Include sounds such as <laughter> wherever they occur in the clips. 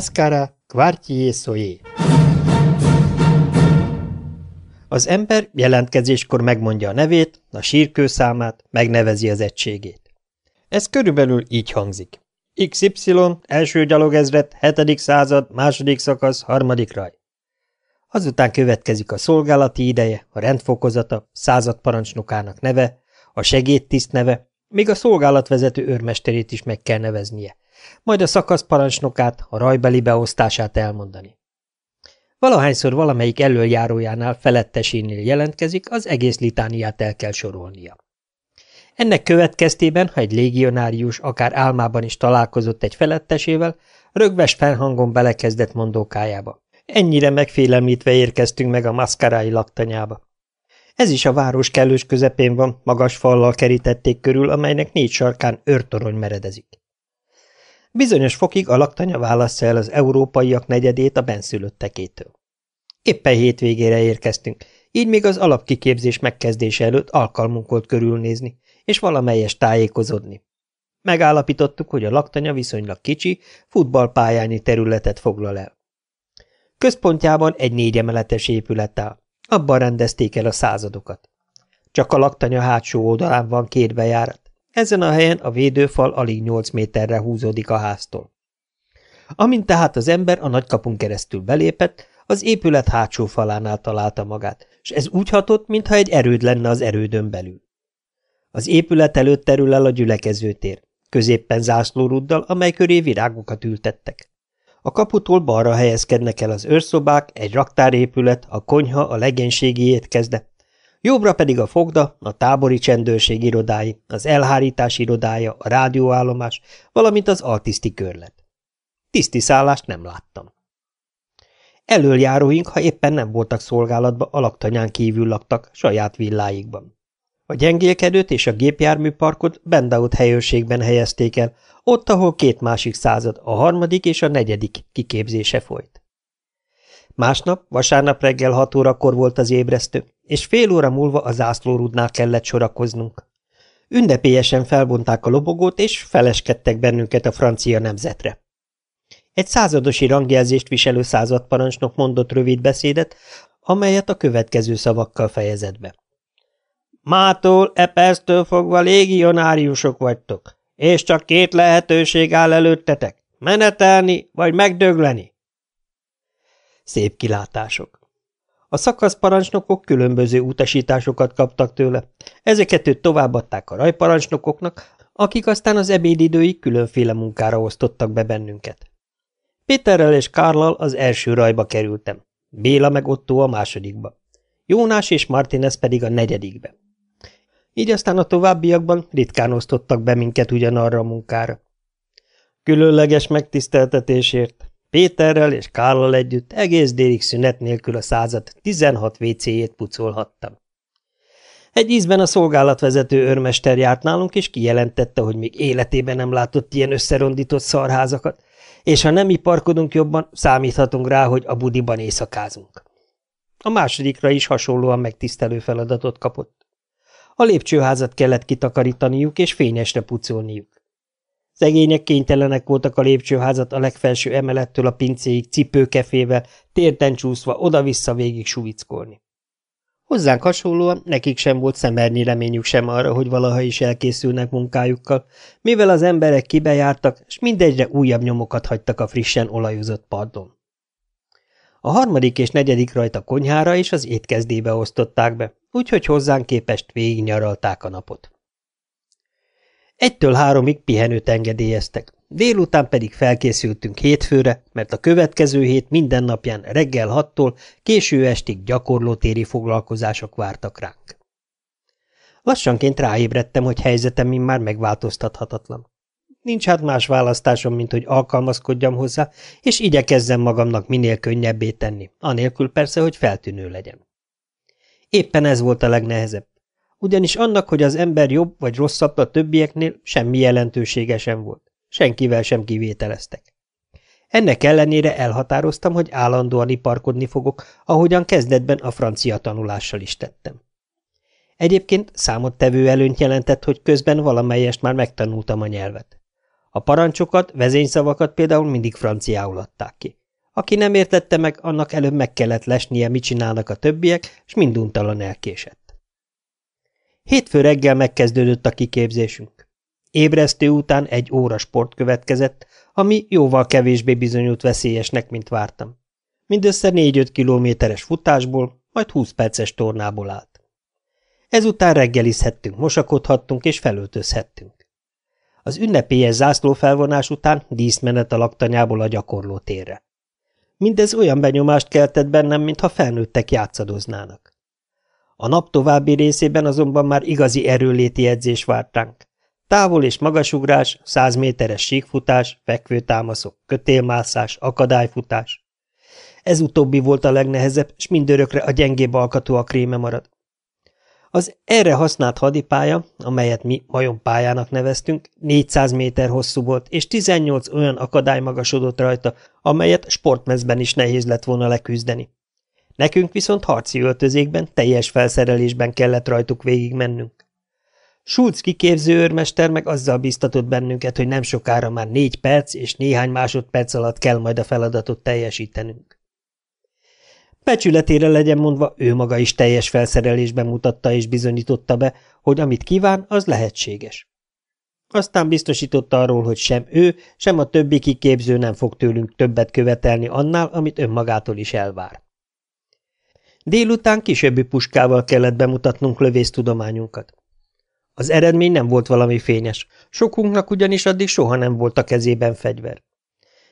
Mascara Quartier Soyer. Az ember jelentkezéskor megmondja a nevét, a sírkőszámát, megnevezi az egységét. Ez körülbelül így hangzik. XY, első gyalogezred, hetedik század, második szakasz, harmadik raj. Azután következik a szolgálati ideje, a rendfokozata, századparancsnokának neve, a segédtiszt neve, még a szolgálatvezető őrmesterét is meg kell neveznie, majd a szakaszparancsnokát, a rajbeli beosztását elmondani. Valahányszor valamelyik előjárójánál felettesénél jelentkezik, az egész litániát el kell sorolnia. Ennek következtében, ha egy légionárius akár álmában is találkozott egy felettesével, rögves felhangon belekezdett mondókájába. Ennyire megfélemlítve érkeztünk meg a maszkarái laktanyába. Ez is a város kellős közepén van, magas fallal kerítették körül, amelynek négy sarkán őrtorony meredezik. Bizonyos fokig a laktanya válassza el az európaiak negyedét a benszülöttekétől. Éppen hétvégére érkeztünk, így még az alapkiképzés megkezdése előtt alkalmunk volt körülnézni, és valamelyes tájékozódni. Megállapítottuk, hogy a laktanya viszonylag kicsi, futballpályányi területet foglal el. Központjában egy négyemeletes épület áll. Abban rendezték el a századokat. Csak a laktanya hátsó oldalán van két bejárat. Ezen a helyen a védőfal alig nyolc méterre húzódik a háztól. Amint tehát az ember a nagykapun keresztül belépett, az épület hátsó falánál találta magát, és ez úgy hatott, mintha egy erőd lenne az erődön belül. Az épület előtt terül el a gyülekezőtér, középpen zászlóruddal, amely köré virágokat ültettek. A kaputól balra helyezkednek el az őrszobák, egy raktárépület, a konyha, a legénységi étkezde, jobbra pedig a fogda, a tábori csendőrség irodái, az elhárítás irodája, a rádióállomás, valamint az altiszti körlet. Tiszti szállást nem láttam. Elöljáróink, ha éppen nem voltak szolgálatba, a laktanyán kívül laktak, saját villáikban. A gyengélkedőt és a gépjárműparkot Bendaut helyőrségben helyezték el, ott, ahol két másik század, a harmadik és a negyedik kiképzése folyt. Másnap, vasárnap reggel hat órakor volt az ébresztő, és fél óra múlva a zászlórudnál kellett sorakoznunk. Ünnepélyesen felbonták a lobogót, és feleskedtek bennünket a francia nemzetre. Egy századosi rangjelzést viselő századparancsnok mondott rövid beszédet, amelyet a következő szavakkal fejezett be. Mától, e perctől fogva légionáriusok vagytok, és csak két lehetőség áll előttetek, menetelni vagy megdögleni. Szép kilátások. A szakaszparancsnokok különböző utasításokat kaptak tőle, ezeket őt továbbadták a rajparancsnokoknak, akik aztán az ebédidőig különféle munkára osztottak be bennünket. Péterrel és Kárlal az első rajba kerültem, Béla meg Otto a másodikba, Jónás és Martinez pedig a negyedikbe. Így aztán a továbbiakban ritkán osztottak be minket ugyanarra a munkára. Különleges megtiszteltetésért Péterrel és Kárlal együtt egész délig szünet nélkül a század 16 WC-jét pucolhattam. Egy ízben a szolgálatvezető őrmester járt nálunk, és kijelentette, hogy még életében nem látott ilyen összerondított szarházakat, és ha nem iparkodunk jobban, számíthatunk rá, hogy a budiban éjszakázunk. A másodikra is hasonlóan megtisztelő feladatot kapott. A lépcsőházat kellett kitakarítaniuk és fényesre pucolniuk. Szegények kénytelenek voltak a lépcsőházat a legfelső emelettől a pincéig cipőkefével, térten csúszva oda-vissza végig suvickolni. Hozzánk hasonlóan nekik sem volt szemernyi reményük sem arra, hogy valaha is elkészülnek munkájukkal, mivel az emberek kibejártak, és mindegyre újabb nyomokat hagytak a frissen olajozott pardon. A harmadik és negyedik rajta konyhára és az étkezdébe osztották be, úgyhogy hozzánk képest végignyaralták a napot. Egytől háromig pihenőt engedélyeztek, délután pedig felkészültünk hétfőre, mert a következő hét minden napján reggel hattól késő estig gyakorlótéri foglalkozások vártak ránk. Lassanként ráébredtem, hogy helyzetem már megváltoztathatatlan. Nincs hát más választásom, mint hogy alkalmazkodjam hozzá, és igyekezzem magamnak minél könnyebbé tenni, anélkül persze, hogy feltűnő legyen. Éppen ez volt a legnehezebb ugyanis annak, hogy az ember jobb vagy rosszabb a többieknél, semmi jelentősége sem volt. Senkivel sem kivételeztek. Ennek ellenére elhatároztam, hogy állandóan iparkodni fogok, ahogyan kezdetben a francia tanulással is tettem. Egyébként számottevő előnyt jelentett, hogy közben valamelyest már megtanultam a nyelvet. A parancsokat, vezényszavakat például mindig franciául adták ki. Aki nem értette meg, annak előbb meg kellett lesnie, mit csinálnak a többiek, és minduntalan elkésett. Hétfő reggel megkezdődött a kiképzésünk. Ébresztő után egy óra sport következett, ami jóval kevésbé bizonyult veszélyesnek, mint vártam. Mindössze 4-5 kilométeres futásból, majd 20 perces tornából állt. Ezután reggelizhettünk, mosakodhattunk és felöltözhettünk. Az ünnepélyes zászlófelvonás után díszmenet a laktanyából a gyakorló térre. Mindez olyan benyomást keltett bennem, mintha felnőttek játszadoznának. A nap további részében azonban már igazi erőléti edzés várt ránk. Távol és magasugrás, száz méteres síkfutás, fekvőtámaszok, kötélmászás, akadályfutás. Ez utóbbi volt a legnehezebb, s mindörökre a gyengébb alkatú a kréme marad. Az erre használt hadipálya, amelyet mi pályának neveztünk, 400 méter hosszú volt, és 18 olyan akadály magasodott rajta, amelyet sportmezben is nehéz lett volna leküzdeni. Nekünk viszont harci öltözékben, teljes felszerelésben kellett rajtuk végigmennünk. Schulz kiképző őrmester meg azzal biztatott bennünket, hogy nem sokára már négy perc és néhány másodperc alatt kell majd a feladatot teljesítenünk. Becsületére legyen mondva, ő maga is teljes felszerelésben mutatta és bizonyította be, hogy amit kíván, az lehetséges. Aztán biztosította arról, hogy sem ő, sem a többi kiképző nem fog tőlünk többet követelni annál, amit önmagától is elvár. Délután kisebbi puskával kellett bemutatnunk lövésztudományunkat. Az eredmény nem volt valami fényes, sokunknak ugyanis addig soha nem volt a kezében fegyver.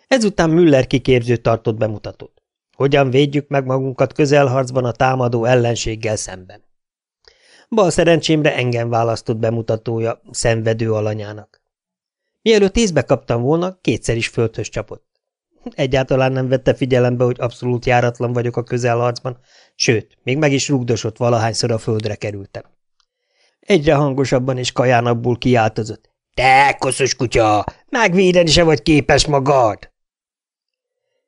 Ezután Müller kiképző tartott bemutatót. Hogyan védjük meg magunkat közelharcban a támadó ellenséggel szemben? Bal szerencsémre engem választott bemutatója szenvedő alanyának. Mielőtt észbe kaptam volna, kétszer is földhöz csapott. Egyáltalán nem vette figyelembe, hogy abszolút járatlan vagyok a közelharcban, sőt, még meg is rugdosott valahányszor a földre kerültem. Egyre hangosabban és kajánabbul kiáltozott. – Te, koszos kutya! Megvédeni se vagy képes magad!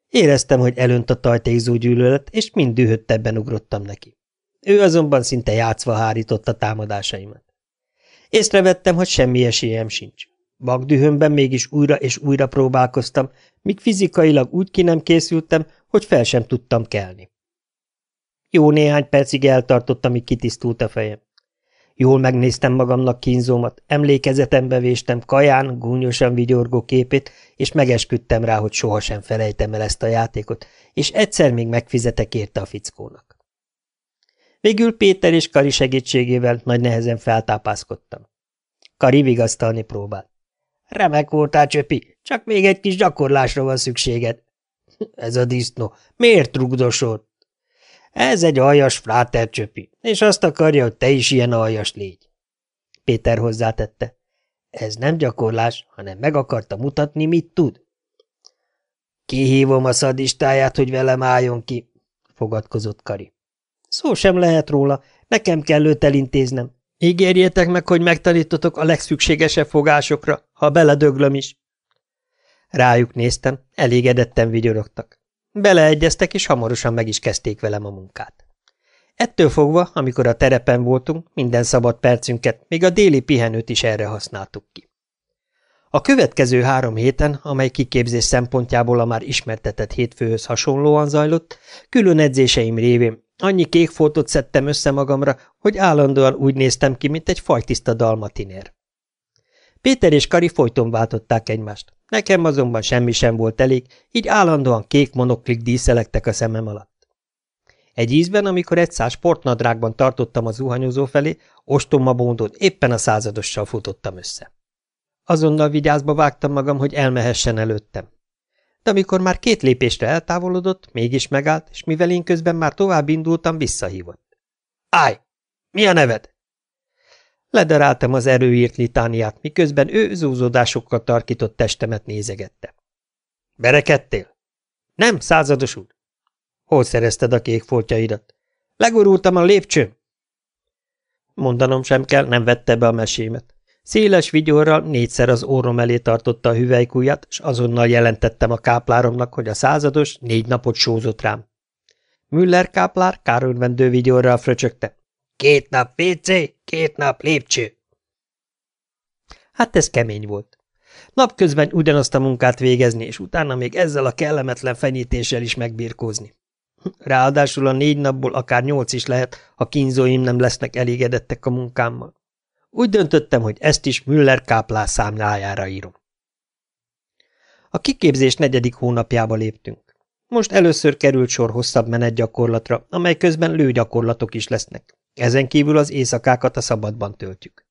Éreztem, hogy elönt a tajtékzó gyűlölet, és mind dühöttebben ugrottam neki. Ő azonban szinte játszva hárította támadásaimat. Észrevettem, hogy semmi esélyem sincs. Magdühömben mégis újra és újra próbálkoztam, míg fizikailag úgy ki nem készültem, hogy fel sem tudtam kelni. Jó néhány percig eltartott, amíg kitisztult a fejem. Jól megnéztem magamnak kínzómat, emlékezetembe véstem kaján, gúnyosan vigyorgó képét, és megesküdtem rá, hogy sohasem felejtem el ezt a játékot, és egyszer még megfizetek érte a fickónak. Végül Péter és Kari segítségével nagy nehezen feltápászkodtam. Kari vigasztalni próbált. Remek voltál, Csöpi, csak még egy kis gyakorlásra van szükséged. <laughs> Ez a disznó, miért rugdosod? Ez egy aljas frátercsöpi, és azt akarja, hogy te is ilyen aljas légy. Péter hozzátette. Ez nem gyakorlás, hanem meg akarta mutatni, mit tud. Kihívom a szadistáját, hogy velem álljon ki, fogadkozott Kari. Szó sem lehet róla, nekem kell őt elintéznem. Ígérjétek meg, hogy megtanítotok a legszükségesebb fogásokra, ha beledöglöm is. Rájuk néztem, elégedetten vigyorogtak. Beleegyeztek, és hamarosan meg is kezdték velem a munkát. Ettől fogva, amikor a terepen voltunk, minden szabad percünket, még a déli pihenőt is erre használtuk ki. A következő három héten, amely kiképzés szempontjából a már ismertetett hétfőhöz hasonlóan zajlott, külön edzéseim révén annyi kék fotót szedtem össze magamra, hogy állandóan úgy néztem ki, mint egy fajtiszta dalmatinér. Péter és Kari folyton váltották egymást. Nekem azonban semmi sem volt elég, így állandóan kék monoklik díszelektek a szemem alatt. Egy ízben, amikor egy száz sportnadrágban tartottam a zuhanyozó felé, ostoma bóndon éppen a századossal futottam össze. Azonnal vigyázba vágtam magam, hogy elmehessen előttem. De amikor már két lépésre eltávolodott, mégis megállt, és mivel én közben már tovább indultam, visszahívott. – Állj! Mi a neved? Ledaráltam az erőírt litániát, miközben ő zúzódásokkal tarkított testemet nézegette. Berekedtél? Nem, százados úr. Hol szerezted a kék foltjaidat? Legurultam a lépcsőn. Mondanom sem kell, nem vette be a mesémet. Széles vigyorral négyszer az orrom elé tartotta a hüvelykúját, és azonnal jelentettem a kápláromnak, hogy a százados négy napot sózott rám. Müller káplár kárörvendő vigyorral fröcsögte. Két nap WC, két nap lépcső. Hát ez kemény volt. Napközben ugyanazt a munkát végezni, és utána még ezzel a kellemetlen fenyítéssel is megbirkózni. Ráadásul a négy napból akár nyolc is lehet, ha kínzóim nem lesznek elégedettek a munkámmal. Úgy döntöttem, hogy ezt is Müller káplá számlájára írom. A kiképzés negyedik hónapjába léptünk. Most először került sor hosszabb menetgyakorlatra, amely közben lőgyakorlatok is lesznek. Ezen kívül az éjszakákat a szabadban töltjük.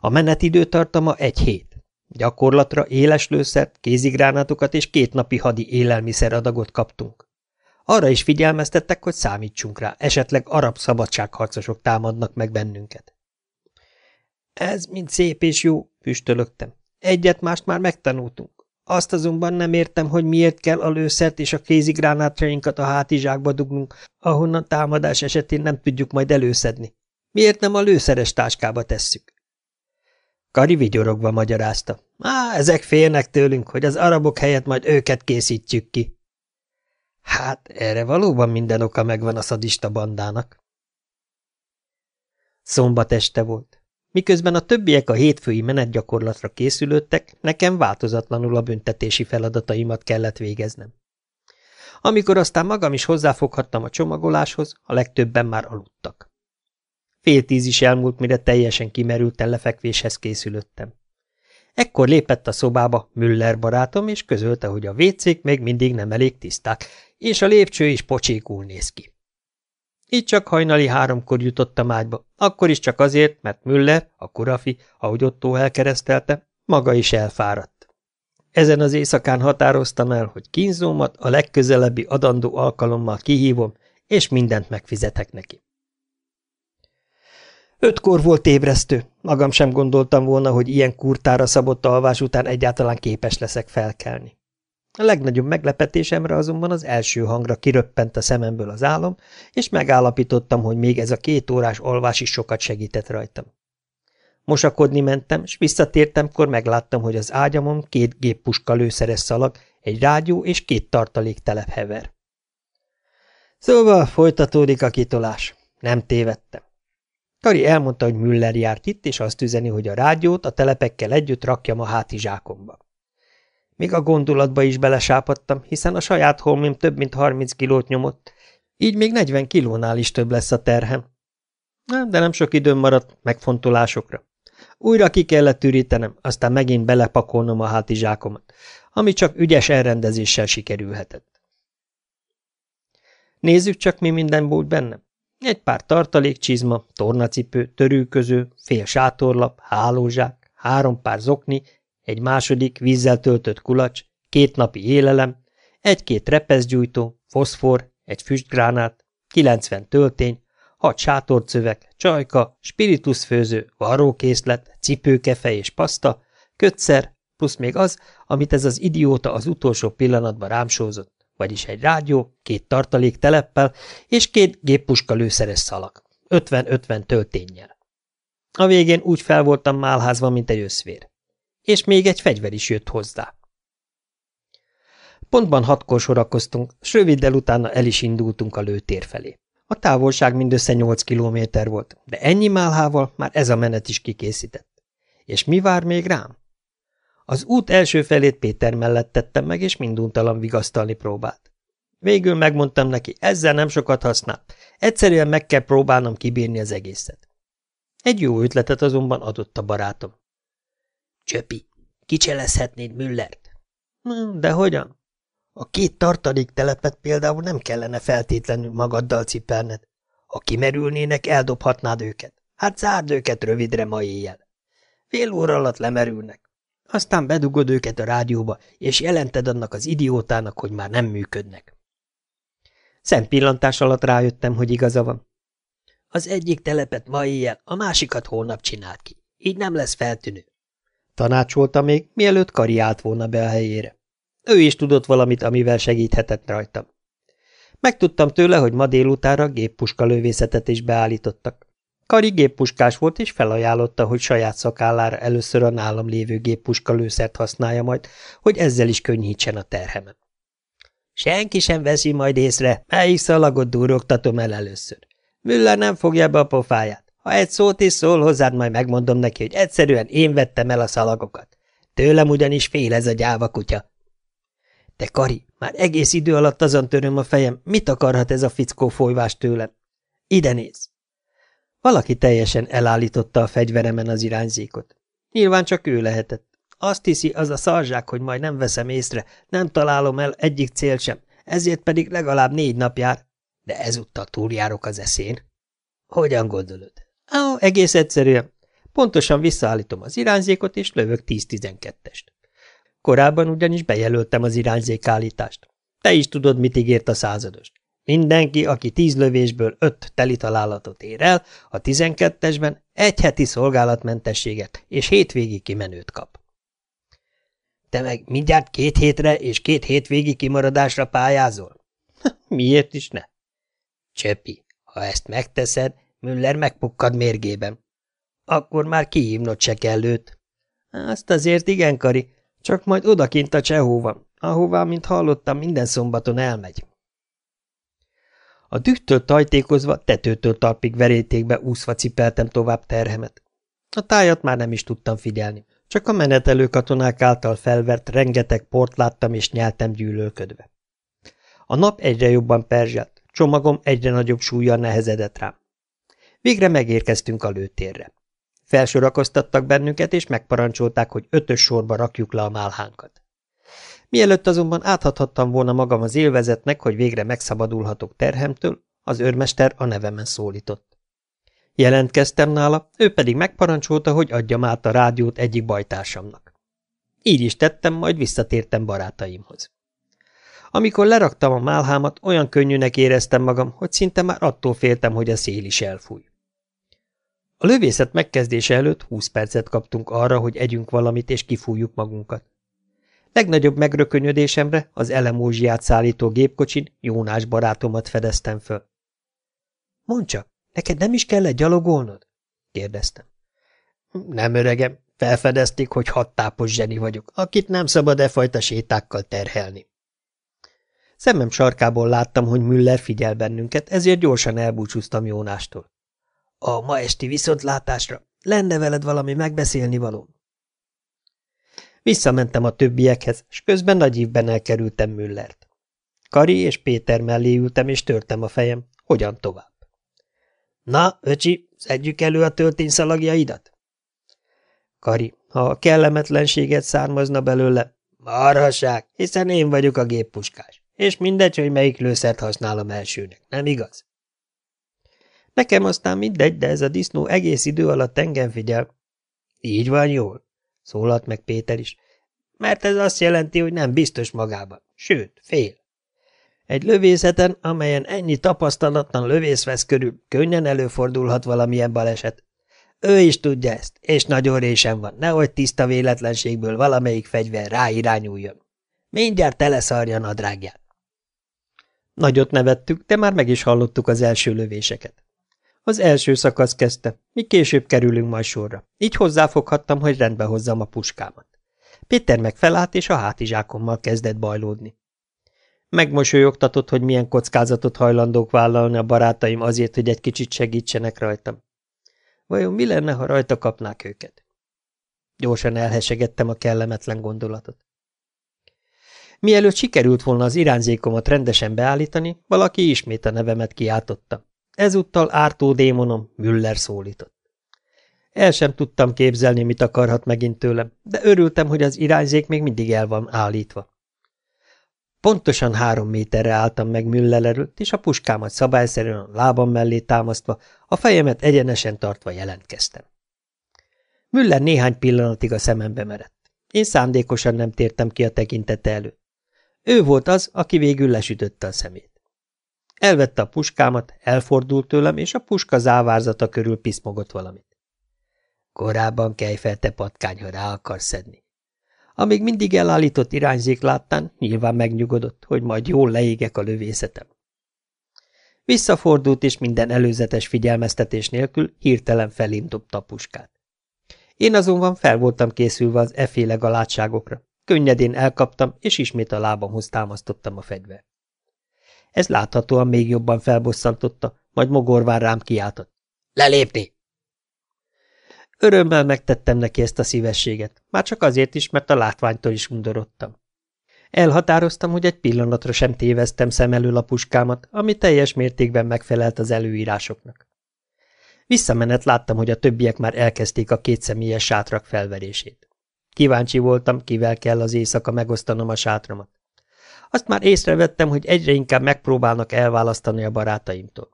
A menetidő tartama egy hét. Gyakorlatra éles lőszert, kézigránátokat és két napi hadi élelmiszeradagot kaptunk. Arra is figyelmeztettek, hogy számítsunk rá, esetleg arab szabadságharcosok támadnak meg bennünket. Ez mind szép és jó, füstölögtem. Egyet-mást már megtanultunk. Azt azonban nem értem, hogy miért kell a lőszert és a kézigránátjainkat a hátizsákba dugnunk, ahonnan támadás esetén nem tudjuk majd előszedni. Miért nem a lőszeres táskába tesszük? Kari vigyorogva magyarázta. Á, ezek félnek tőlünk, hogy az arabok helyett majd őket készítjük ki. Hát, erre valóban minden oka megvan a szadista bandának. Szombat este volt. Miközben a többiek a hétfői menetgyakorlatra készülődtek, nekem változatlanul a büntetési feladataimat kellett végeznem. Amikor aztán magam is hozzáfoghattam a csomagoláshoz, a legtöbben már aludtak. Fél tíz is elmúlt, mire teljesen kimerülten lefekvéshez készülöttem. Ekkor lépett a szobába Müller barátom, és közölte, hogy a vécék még mindig nem elég tiszták, és a lépcső is pocsékul néz ki. Így csak hajnali háromkor jutottam ágyba, akkor is csak azért, mert Müller, a kurafi, ahogy Otto elkeresztelte, maga is elfáradt. Ezen az éjszakán határoztam el, hogy kínzómat a legközelebbi adandó alkalommal kihívom, és mindent megfizetek neki. Ötkor volt ébresztő, magam sem gondoltam volna, hogy ilyen kurtára szabott alvás után egyáltalán képes leszek felkelni. A legnagyobb meglepetésemre azonban az első hangra kiröppent a szememből az álom, és megállapítottam, hogy még ez a két órás alvás is sokat segített rajtam. Mosakodni mentem, és visszatértemkor megláttam, hogy az ágyamon két géppuska lőszeres szalag, egy rádió és két tartalék telep hever. Szóval folytatódik a kitolás. Nem tévedtem. Kari elmondta, hogy Müller járt itt, és azt üzeni, hogy a rádiót a telepekkel együtt rakjam a hátizsákomba. Még a gondolatba is belesápadtam, hiszen a saját holmim több mint 30 kilót nyomott, így még 40 kilónál is több lesz a terhem. De nem sok időm maradt megfontolásokra. Újra ki kellett ürítenem, aztán megint belepakolnom a hátizsákomat, ami csak ügyes elrendezéssel sikerülhetett. Nézzük csak, mi minden volt bennem. Egy pár tartalékcsizma, tornacipő, törülköző, fél sátorlap, hálózsák, három pár zokni, egy második vízzel töltött kulacs, két napi élelem, egy-két repeszgyújtó, foszfor, egy füstgránát, 90 töltény, hat sátorcövek, csajka, spiritusfőző, varrókészlet, cipőkefe és paszta, kötszer, plusz még az, amit ez az idióta az utolsó pillanatban rámsózott, vagyis egy rádió, két tartalék teleppel és két géppuska lőszeres szalag, 50-50 tölténnyel. A végén úgy fel voltam málházva, mint egy összvér és még egy fegyver is jött hozzá. Pontban hatkor sorakoztunk, s röviddel utána el is indultunk a lőtér felé. A távolság mindössze nyolc kilométer volt, de ennyi málhával már ez a menet is kikészített. És mi vár még rám? Az út első felét Péter mellett tettem meg, és minduntalan vigasztalni próbált. Végül megmondtam neki, ezzel nem sokat használ, egyszerűen meg kell próbálnom kibírni az egészet. Egy jó ötletet azonban adott a barátom. Csöpi, kicselezhetnéd Müllert? De hogyan? A két tartalék telepet például nem kellene feltétlenül magaddal cipelned. Ha kimerülnének, eldobhatnád őket. Hát zárd őket rövidre ma éjjel. Fél óra alatt lemerülnek. Aztán bedugod őket a rádióba, és jelented annak az idiótának, hogy már nem működnek. Szempillantás alatt rájöttem, hogy igaza van. Az egyik telepet ma éjjel, a másikat holnap csinált ki. Így nem lesz feltűnő. Tanácsolta még, mielőtt Kari állt volna be a helyére. Ő is tudott valamit, amivel segíthetett rajtam. Megtudtam tőle, hogy ma délutára géppuska lövészetet is beállítottak. Kari géppuskás volt, és felajánlotta, hogy saját szakállára először a nálam lévő géppuska lőszert használja majd, hogy ezzel is könnyítsen a terhemen. Senki sem veszi majd észre, melyik szalagot durogtatom el először. Müller nem fogja be a pofáját. Ha egy szót is szól hozzád, majd megmondom neki, hogy egyszerűen én vettem el a szalagokat. Tőlem ugyanis fél ez a gyáva kutya. Te, Kari, már egész idő alatt azon töröm a fejem, mit akarhat ez a fickó folyvás tőlem? Ide néz! Valaki teljesen elállította a fegyveremen az irányzékot. Nyilván csak ő lehetett. Azt hiszi az a szarzsák, hogy majd nem veszem észre, nem találom el egyik cél sem, ezért pedig legalább négy nap jár. De ezúttal túljárok az eszén. Hogyan gondolod? Á, egész egyszerűen. Pontosan visszaállítom az irányzékot, és lövök 10-12-est. Korábban ugyanis bejelöltem az irányzékállítást. Te is tudod, mit ígért a százados. Mindenki, aki tíz lövésből öt teli találatot ér el, a tizenkettesben egy heti szolgálatmentességet és hétvégi kimenőt kap. Te meg mindjárt két hétre és két hétvégi kimaradásra pályázol? <laughs> Miért is ne? Csöpi, ha ezt megteszed, Müller megpukkad mérgében. Akkor már kihívnod se kell őt. Azt azért igen, Kari, csak majd odakint a Csehóban, ahová, mint hallottam, minden szombaton elmegy. A dühtől tajtékozva, tetőtől talpig verétékbe úszva cipeltem tovább terhemet. A tájat már nem is tudtam figyelni, csak a menetelő katonák által felvert rengeteg port láttam és nyeltem gyűlölködve. A nap egyre jobban perzselt, csomagom egyre nagyobb súlyan nehezedett rám. Végre megérkeztünk a lőtérre. Felsorakoztattak bennünket, és megparancsolták, hogy ötös sorba rakjuk le a málhánkat. Mielőtt azonban áthathattam volna magam az élvezetnek, hogy végre megszabadulhatok terhemtől, az őrmester a nevemen szólított. Jelentkeztem nála, ő pedig megparancsolta, hogy adjam át a rádiót egyik bajtársamnak. Így is tettem, majd visszatértem barátaimhoz. Amikor leraktam a málhámat, olyan könnyűnek éreztem magam, hogy szinte már attól féltem, hogy a szél is elfúj. A lövészet megkezdése előtt húsz percet kaptunk arra, hogy együnk valamit és kifújjuk magunkat. Legnagyobb megrökönyödésemre az elemózsiát szállító gépkocsin Jónás barátomat fedeztem föl. – Mondd csak, neked nem is kellett gyalogolnod? – kérdeztem. – Nem, öregem, felfedezték, hogy hattápos zseni vagyok, akit nem szabad e fajta sétákkal terhelni. Szemem sarkából láttam, hogy Müller figyel bennünket, ezért gyorsan elbúcsúztam Jónástól. A ma esti viszontlátásra. Lenne veled valami megbeszélni való. Visszamentem a többiekhez, és közben nagy ívben elkerültem Müllert. Kari és Péter mellé ültem, és törtem a fejem. Hogyan tovább? Na, öcsi, szedjük elő a töltényszalagjaidat? Kari, ha a kellemetlenséget származna belőle, marhasság, hiszen én vagyok a géppuskás, és mindegy, hogy melyik lőszert használom elsőnek, nem igaz? Nekem aztán mindegy, de ez a disznó egész idő alatt engem figyel. Így van jól, szólalt meg Péter is, mert ez azt jelenti, hogy nem biztos magában, sőt, fél. Egy lövészeten, amelyen ennyi tapasztalatlan lövész vesz körül, könnyen előfordulhat valamilyen baleset. Ő is tudja ezt, és nagyon résen van, nehogy tiszta véletlenségből valamelyik fegyver ráirányuljon. Mindjárt teleszarja nadrágját. Nagyot nevettük, de már meg is hallottuk az első lövéseket. Az első szakasz kezdte, mi később kerülünk majd sorra. Így hozzáfoghattam, hogy rendbe hozzam a puskámat. Péter meg felállt, és a hátizsákommal kezdett bajlódni. Megmosolyogtatott, hogy milyen kockázatot hajlandók vállalni a barátaim azért, hogy egy kicsit segítsenek rajtam. Vajon mi lenne, ha rajta kapnák őket? Gyorsan elhesegettem a kellemetlen gondolatot. Mielőtt sikerült volna az irányzékomat rendesen beállítani, valaki ismét a nevemet kiáltotta. Ezúttal ártó démonom Müller szólított. El sem tudtam képzelni, mit akarhat megint tőlem, de örültem, hogy az irányzék még mindig el van állítva. Pontosan három méterre álltam meg Müller előtt, és a puskámat szabályszerűen a lábam mellé támasztva, a fejemet egyenesen tartva jelentkeztem. Müller néhány pillanatig a szemembe merett. Én szándékosan nem tértem ki a tekintete előtt. Ő volt az, aki végül lesütötte a szemét. Elvette a puskámat, elfordult tőlem, és a puska závárzata körül piszmogott valamit. Korábban kejfelte patkány, ha rá akarsz szedni. Amíg mindig elállított irányzék láttán, nyilván megnyugodott, hogy majd jól leégek a lövészetem. Visszafordult, és minden előzetes figyelmeztetés nélkül hirtelen felém dobta a puskát. Én azonban fel voltam készülve az eféle galátságokra. Könnyedén elkaptam, és ismét a lábamhoz támasztottam a fegyvert. Ez láthatóan még jobban felbosszantotta, majd mogorván rám kiáltott. Lelépni! Örömmel megtettem neki ezt a szívességet, már csak azért is, mert a látványtól is undorodtam. Elhatároztam, hogy egy pillanatra sem téveztem szem elől a puskámat, ami teljes mértékben megfelelt az előírásoknak. Visszamenet láttam, hogy a többiek már elkezdték a kétszemélyes sátrak felverését. Kíváncsi voltam, kivel kell az éjszaka megosztanom a sátramat. Azt már észrevettem, hogy egyre inkább megpróbálnak elválasztani a barátaimtól.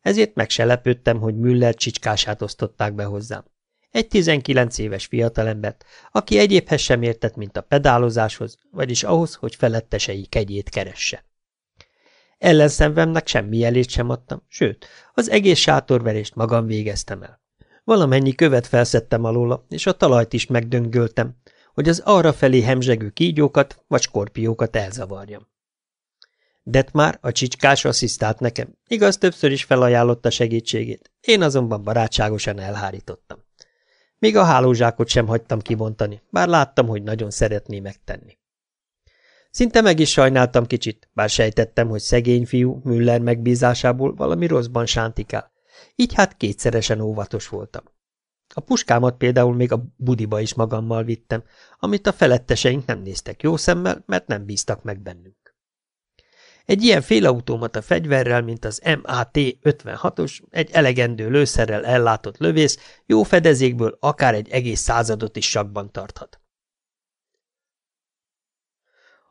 Ezért meg se lepődtem, hogy Müller csicskását osztották be hozzám. Egy 19 éves fiatalembert, aki egyébhez sem értett, mint a pedálozáshoz, vagyis ahhoz, hogy felettesei kegyét keresse. Ellenszenvemnek semmi jelét sem adtam, sőt, az egész sátorverést magam végeztem el. Valamennyi követ felszettem alóla, és a talajt is megdöngöltem, hogy az arra felé hemzsegő kígyókat vagy skorpiókat elzavarjam. Det már a csicskás asszisztált nekem, igaz többször is felajánlotta segítségét, én azonban barátságosan elhárítottam. Még a hálózsákot sem hagytam kibontani, bár láttam, hogy nagyon szeretné megtenni. Szinte meg is sajnáltam kicsit, bár sejtettem, hogy szegény fiú Müller megbízásából valami rosszban sántikál, így hát kétszeresen óvatos voltam. A puskámat például még a budiba is magammal vittem, amit a feletteseink nem néztek jó szemmel, mert nem bíztak meg bennünk. Egy ilyen félautomata fegyverrel, mint az MAT-56-os, egy elegendő lőszerrel ellátott lövész jó fedezékből akár egy egész századot is sakban tarthat.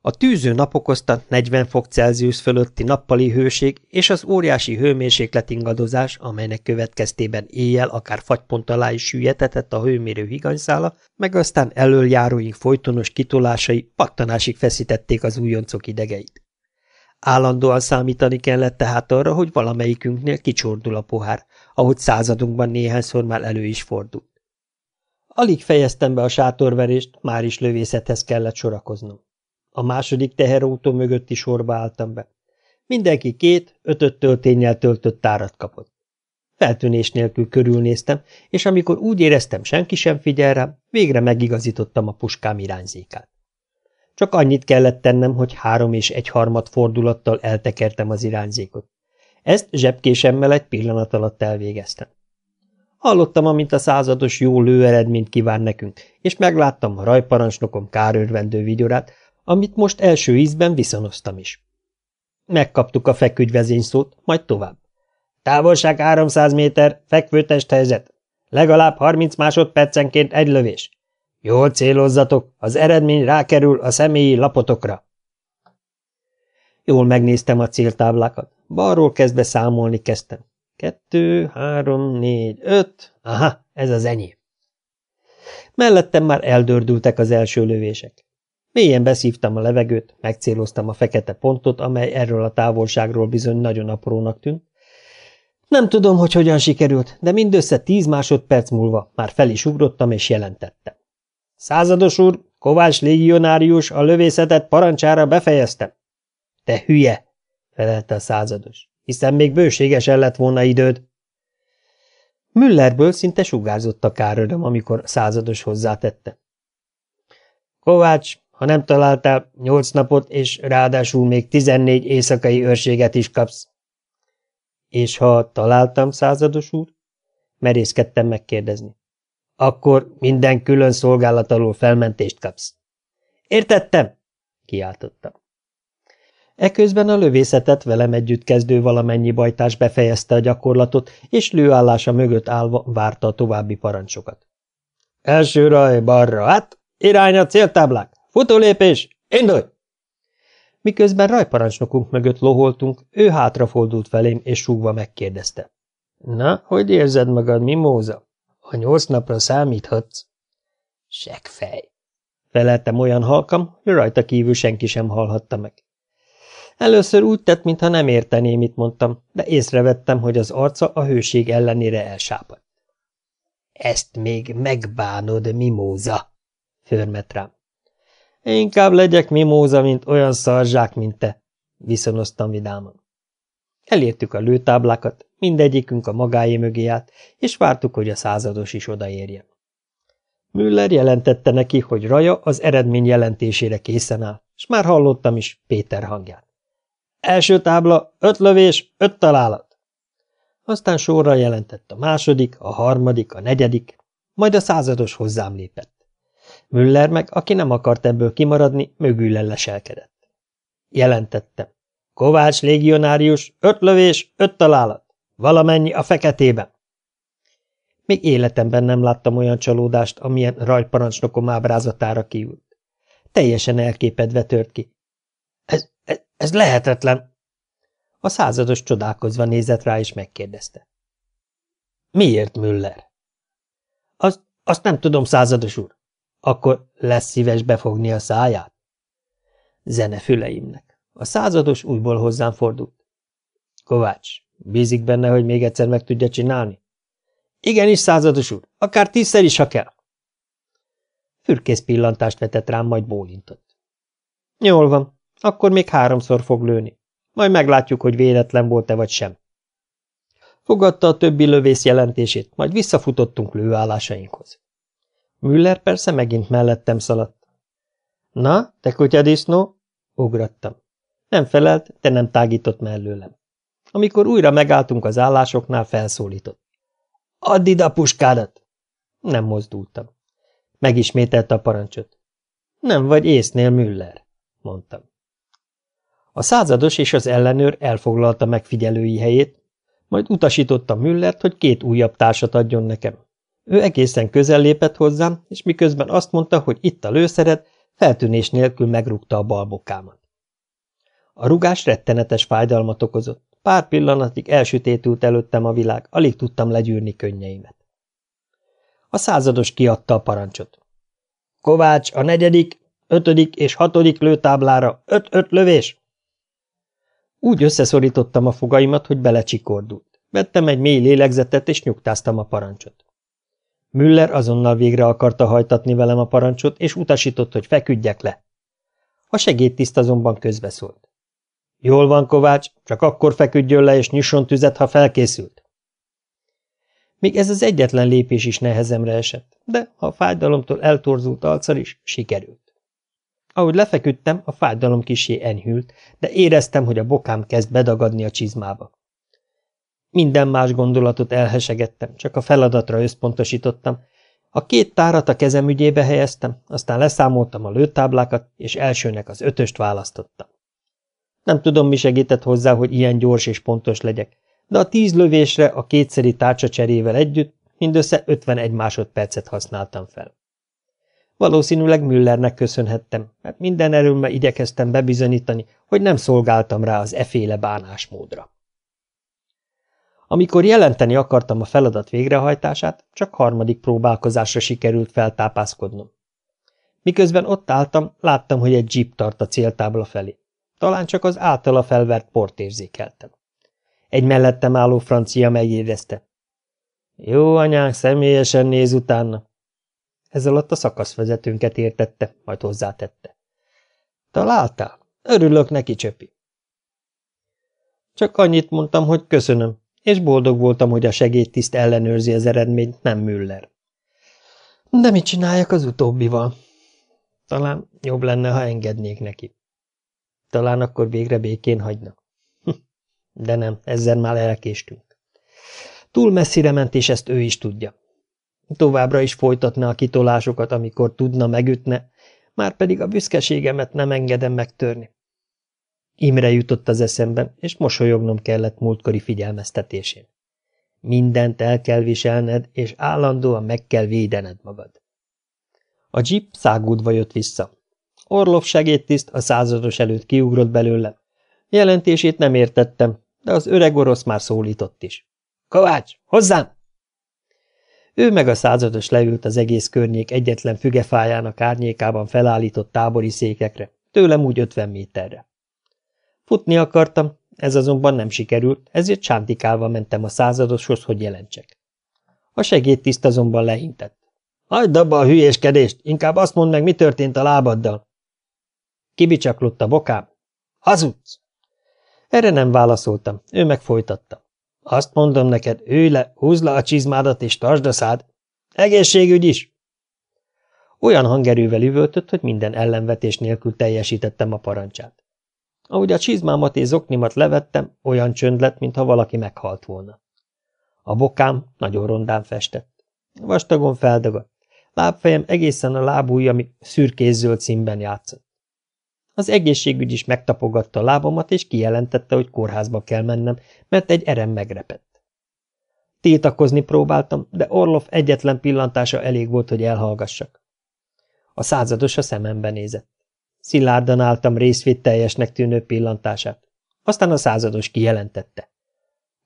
A tűző nap okozta 40 fok Celsius fölötti nappali hőség és az óriási hőmérséklet ingadozás, amelynek következtében éjjel akár fagypont alá is süllyedhetett a hőmérő higanyszála, meg aztán elöljáróink folytonos kitolásai pattanásig feszítették az újoncok idegeit. Állandóan számítani kellett tehát arra, hogy valamelyikünknél kicsordul a pohár, ahogy századunkban néhányszor már elő is fordult. Alig fejeztem be a sátorverést, már is lövészethez kellett sorakoznom. A második teherautó mögötti sorba álltam be. Mindenki két, ötöt töltényel töltött tárat kapott. Feltűnés nélkül körülnéztem, és amikor úgy éreztem, senki sem figyel rám, végre megigazítottam a puskám irányzékát. Csak annyit kellett tennem, hogy három és egy harmad fordulattal eltekertem az irányzékot. Ezt zsebkésemmel egy pillanat alatt elvégeztem. Hallottam, amint a százados jó lőeredményt kíván nekünk, és megláttam a rajparancsnokom kárőrvendő vigyorát, amit most első ízben viszonoztam is. Megkaptuk a fekügyvezényszót, majd tovább. Távolság 300 méter, fekvőtest helyzet. Legalább 30 másodpercenként egy lövés. Jól célozzatok, az eredmény rákerül a személyi lapotokra. Jól megnéztem a céltáblákat. Balról kezdve számolni kezdtem. Kettő, három, négy, öt. Aha, ez az enyém. Mellettem már eldördültek az első lövések. Mélyen beszívtam a levegőt, megcéloztam a fekete pontot, amely erről a távolságról bizony nagyon aprónak tűnt. Nem tudom, hogy hogyan sikerült, de mindössze tíz másodperc múlva már fel is ugrottam és jelentettem. Százados úr, Kovács légionárius a lövészetet parancsára befejeztem. Te hülye, felelte a százados, hiszen még bőségesen lett volna időd. Müllerből szinte sugárzott a káröröm, amikor százados hozzátette. Kovács, nem találtál, nyolc napot, és ráadásul még tizennégy éjszakai őrséget is kapsz. És ha találtam, százados úr? Merészkedtem megkérdezni. Akkor minden külön szolgálat alól felmentést kapsz. Értettem? kiáltottam. Eközben a lövészetet velem együtt kezdő valamennyi bajtás befejezte a gyakorlatot, és lőállása mögött állva várta a további parancsokat. Első raj, balra, hát, irány a céltáblák! Futólépés! Indulj! Miközben rajparancsnokunk mögött loholtunk, ő hátrafordult felém, és súgva megkérdezte. Na, hogy érzed magad, mimóza? A nyolc napra számíthatsz? Segfej! Feleltem olyan halkam, hogy rajta kívül senki sem hallhatta meg. Először úgy tett, mintha nem értené, mit mondtam, de észrevettem, hogy az arca a hőség ellenére elsápadt. Ezt még megbánod, mimóza! förmet rám. Inkább legyek mimóza, mint olyan szarzsák, mint te, viszonoztam vidáman. Elértük a lőtáblákat, mindegyikünk a magáé mögé állt, és vártuk, hogy a százados is odaérjen. Müller jelentette neki, hogy Raja az eredmény jelentésére készen áll, és már hallottam is Péter hangját. Első tábla, öt lövés, öt találat. Aztán sorra jelentett a második, a harmadik, a negyedik, Majd a százados hozzám lépett. Müller meg, aki nem akart ebből kimaradni, mögül leselkedett. Jelentettem. Kovács légionárius, öt lövés, öt találat. Valamennyi a feketében. Még életemben nem láttam olyan csalódást, amilyen rajparancsnokom ábrázatára kiült. Teljesen elképedve tört ki. Ez, ez, ez lehetetlen! A százados csodálkozva nézett rá, és megkérdezte. Miért, Müller? Azt, azt nem tudom, százados úr. Akkor lesz szíves befogni a száját? Zene füleimnek. A százados újból hozzám fordult. Kovács, bízik benne, hogy még egyszer meg tudja csinálni? Igenis, százados úr, akár tízszer is, ha kell. Fürkész pillantást vetett rám, majd bólintott. Jól van, akkor még háromszor fog lőni. Majd meglátjuk, hogy véletlen volt-e vagy sem. Fogadta a többi lövész jelentését, majd visszafutottunk lőállásainkhoz. Müller persze megint mellettem szaladt. Na, te kutyadisznó? Ugrattam. Nem felelt, de nem tágított mellőlem. Amikor újra megálltunk az állásoknál, felszólított. Add ide a puskádat! Nem mozdultam. Megismételte a parancsot. Nem vagy észnél, Müller, mondtam. A százados és az ellenőr elfoglalta megfigyelői helyét, majd utasította Müllert, hogy két újabb társat adjon nekem. Ő egészen közel lépett hozzám, és miközben azt mondta, hogy itt a lőszered, feltűnés nélkül megrúgta a balbokámat. A rugás rettenetes fájdalmat okozott. Pár pillanatig elsütétült előttem a világ, alig tudtam legyűrni könnyeimet. A százados kiadta a parancsot. Kovács, a negyedik, ötödik és hatodik lőtáblára, öt-öt lövés! Úgy összeszorítottam a fogaimat, hogy belecsikordult. Vettem egy mély lélegzetet, és nyugtáztam a parancsot. Müller azonnal végre akarta hajtatni velem a parancsot, és utasított, hogy feküdjek le. A segédtiszt azonban közbeszólt. Jól van, Kovács, csak akkor feküdjön le, és nyisson tüzet, ha felkészült. Még ez az egyetlen lépés is nehezemre esett, de a fájdalomtól eltorzult alcar is sikerült. Ahogy lefeküdtem, a fájdalom kisé enyhült, de éreztem, hogy a bokám kezd bedagadni a csizmába. Minden más gondolatot elhesegettem, csak a feladatra összpontosítottam. A két tárat a kezem ügyébe helyeztem, aztán leszámoltam a lőtáblákat, és elsőnek az ötöst választottam. Nem tudom, mi segített hozzá, hogy ilyen gyors és pontos legyek, de a tíz lövésre a kétszeri tárcsacserével együtt mindössze 51 másodpercet használtam fel. Valószínűleg Müllernek köszönhettem, mert minden erőmmel igyekeztem bebizonyítani, hogy nem szolgáltam rá az eféle bánásmódra. Amikor jelenteni akartam a feladat végrehajtását, csak harmadik próbálkozásra sikerült feltápászkodnom. Miközben ott álltam, láttam, hogy egy jeep tart a céltábla felé. Talán csak az általa felvert port érzékeltem. Egy mellettem álló francia megjegyezte. Jó anyánk személyesen néz utána. Ez alatt a szakaszvezetőnket értette, majd hozzátette. Találtál? Örülök neki, Csöpi. Csak annyit mondtam, hogy köszönöm, és boldog voltam, hogy a segédtiszt ellenőrzi az eredményt, nem Müller. De mit csináljak az utóbbival? Talán jobb lenne, ha engednék neki. Talán akkor végre békén hagyna. Hm, <laughs> de nem, ezzel már elkéstünk. Túl messzire ment, és ezt ő is tudja. Továbbra is folytatna a kitolásokat, amikor tudna, megütne, már pedig a büszkeségemet nem engedem megtörni. Imre jutott az eszemben, és mosolyognom kellett múltkori figyelmeztetésén. Mindent el kell viselned, és állandóan meg kell védened magad. A jeep szágúdva jött vissza. Orlov segédtiszt a százados előtt kiugrott belőle. Jelentését nem értettem, de az öreg orosz már szólított is. – Kovács, hozzám! Ő meg a százados leült az egész környék egyetlen fügefájának árnyékában felállított tábori székekre, tőlem úgy ötven méterre. Futni akartam, ez azonban nem sikerült, ezért csántikálva mentem a századoshoz, hogy jelentsek. A segédtiszt azonban leintett. Hagyd abba a hülyéskedést, inkább azt mondd meg, mi történt a lábaddal. Kibicsaklott a bokám. Hazudsz! Erre nem válaszoltam, ő meg folytatta. Azt mondom neked, ülj le, húzd le a csizmádat és tartsd a szád. Egészségügy is! Olyan hangerővel üvöltött, hogy minden ellenvetés nélkül teljesítettem a parancsát. Ahogy a csizmámat és zoknimat levettem, olyan csönd lett, mintha valaki meghalt volna. A bokám nagyon rondán festett. Vastagon feldagadt. Lábfejem egészen a lábújjamig szürkés-zöld színben játszott. Az egészségügy is megtapogatta a lábamat, és kijelentette, hogy kórházba kell mennem, mert egy erem megrepett. Tiltakozni próbáltam, de Orlov egyetlen pillantása elég volt, hogy elhallgassak. A százados a szemembe nézett. Szilárdan álltam részvét teljesnek tűnő pillantását. Aztán a százados kijelentette.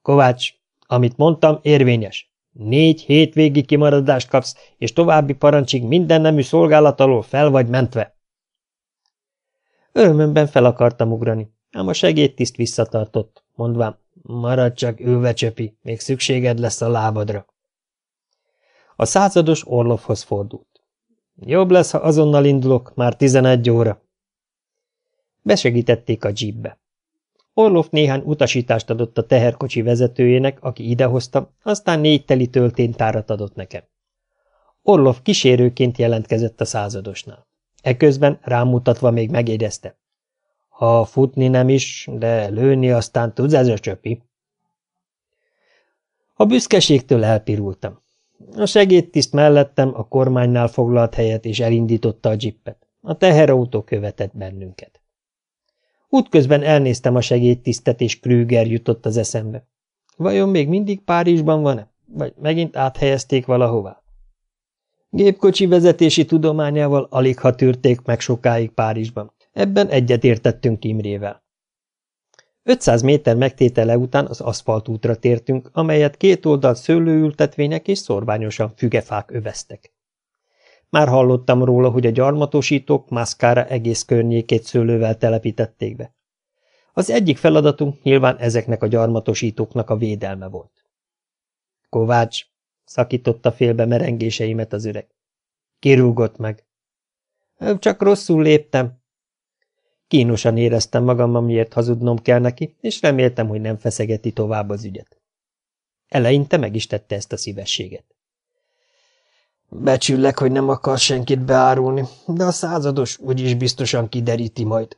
Kovács, amit mondtam, érvényes. Négy hétvégi kimaradást kapsz, és további parancsig minden nemű szolgálat alól fel vagy mentve. Örömömben fel akartam ugrani, ám a segédtiszt visszatartott, mondván, maradj csak ülve, csöpi, még szükséged lesz a lábadra. A százados Orlovhoz fordult. Jobb lesz, ha azonnal indulok, már tizenegy óra. Besegítették a jeepbe. Orlov néhány utasítást adott a teherkocsi vezetőjének, aki idehozta, aztán négy teli tölténytárat adott nekem. Orlov kísérőként jelentkezett a századosnál. Eközben rámutatva még megjegyezte. Ha futni nem is, de lőni aztán tudsz ez a csöpi. A büszkeségtől elpirultam. A segédtiszt mellettem a kormánynál foglalt helyet és elindította a dzsippet. A teherautó követett bennünket. Útközben elnéztem a segédtisztet, és Krüger jutott az eszembe. Vajon még mindig Párizsban van-e? Vagy megint áthelyezték valahová? Gépkocsi vezetési tudományával alig ha tűrték meg sokáig Párizsban. Ebben egyetértettünk Imrével. 500 méter megtétele után az aszfaltútra tértünk, amelyet két oldalt szőlőültetvények és szorványosan fügefák öveztek. Már hallottam róla, hogy a gyarmatosítók Maszkára egész környékét szőlővel telepítették be. Az egyik feladatunk nyilván ezeknek a gyarmatosítóknak a védelme volt. Kovács, szakította félbe merengéseimet az öreg. Kirúgott meg. Csak rosszul léptem. Kínosan éreztem magam, amiért hazudnom kell neki, és reméltem, hogy nem feszegeti tovább az ügyet. Eleinte meg is tette ezt a szívességet. Becsüllek, hogy nem akar senkit beárulni, de a százados úgyis biztosan kideríti majd.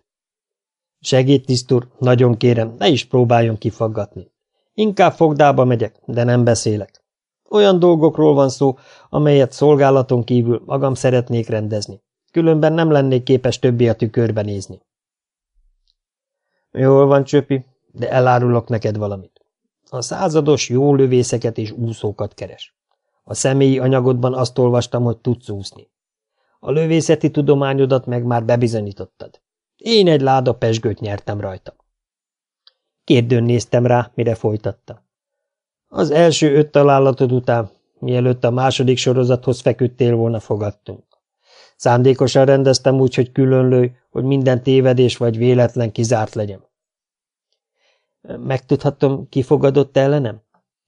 Segít, tisztúr, nagyon kérem, ne is próbáljon kifaggatni. Inkább fogdába megyek, de nem beszélek. Olyan dolgokról van szó, amelyet szolgálaton kívül magam szeretnék rendezni. Különben nem lennék képes többé a tükörbe nézni. Jól van, Csöpi, de elárulok neked valamit. A százados jó lövészeket és úszókat keres. A személyi anyagodban azt olvastam, hogy tudsz úszni. A lövészeti tudományodat meg már bebizonyítottad. Én egy láda pesgőt nyertem rajta. Kérdőn néztem rá, mire folytatta. Az első öt találatod után, mielőtt a második sorozathoz feküdtél volna, fogadtunk. Szándékosan rendeztem úgy, hogy különlőj, hogy minden tévedés vagy véletlen kizárt legyen. Megtudhatom, ki fogadott ellenem?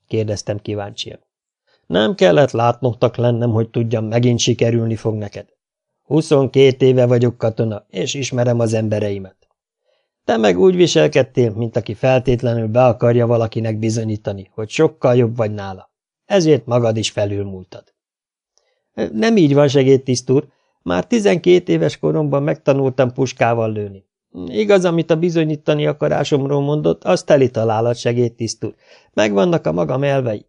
kérdeztem kíváncsian. Nem kellett látnoktak lennem, hogy tudjam, megint sikerülni fog neked. Huszonkét éve vagyok katona, és ismerem az embereimet. Te meg úgy viselkedtél, mint aki feltétlenül be akarja valakinek bizonyítani, hogy sokkal jobb vagy nála. Ezért magad is felülmúltad. Nem így van, segédtiszt úr. Már tizenkét éves koromban megtanultam puskával lőni. Igaz, amit a bizonyítani akarásomról mondott, az teli találat, segédtiszt úr. Megvannak a magam elvei.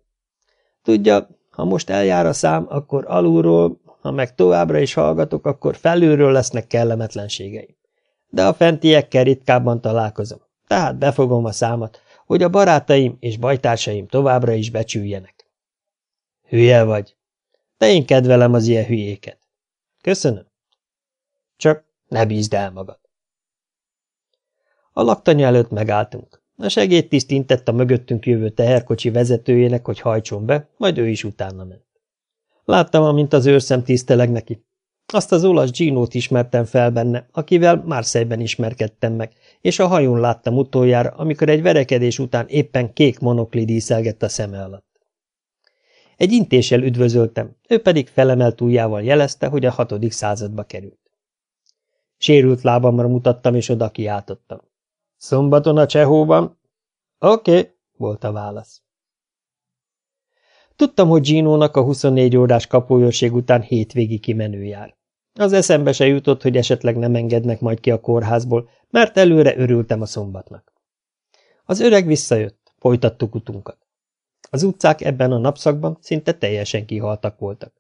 Tudja, ha most eljár a szám, akkor alulról, ha meg továbbra is hallgatok, akkor felülről lesznek kellemetlenségeim. De a fentiekkel ritkábban találkozom, tehát befogom a számat, hogy a barátaim és bajtársaim továbbra is becsüljenek. Hülye vagy. De én kedvelem az ilyen hülyéket. Köszönöm. Csak ne bízd el magad. A laktanya előtt megálltunk. A segédtiszt intett a mögöttünk jövő teherkocsi vezetőjének, hogy hajtson be, majd ő is utána ment. Láttam, amint az őrszem tiszteleg neki. Azt az olasz Ginót ismertem fel benne, akivel Marseille-ben ismerkedtem meg, és a hajón láttam utoljára, amikor egy verekedés után éppen kék monokli díszelgett a szeme alatt. Egy intéssel üdvözöltem, ő pedig felemelt ujjával jelezte, hogy a hatodik századba került. Sérült lábamra mutattam, és oda kiáltottam. Szombaton a Csehóban? Oké, okay, volt a válasz. Tudtam, hogy Ginónak a 24 órás kapóőrség után hétvégi kimenő jár. Az eszembe se jutott, hogy esetleg nem engednek majd ki a kórházból, mert előre örültem a szombatnak. Az öreg visszajött, folytattuk utunkat. Az utcák ebben a napszakban szinte teljesen kihaltak voltak.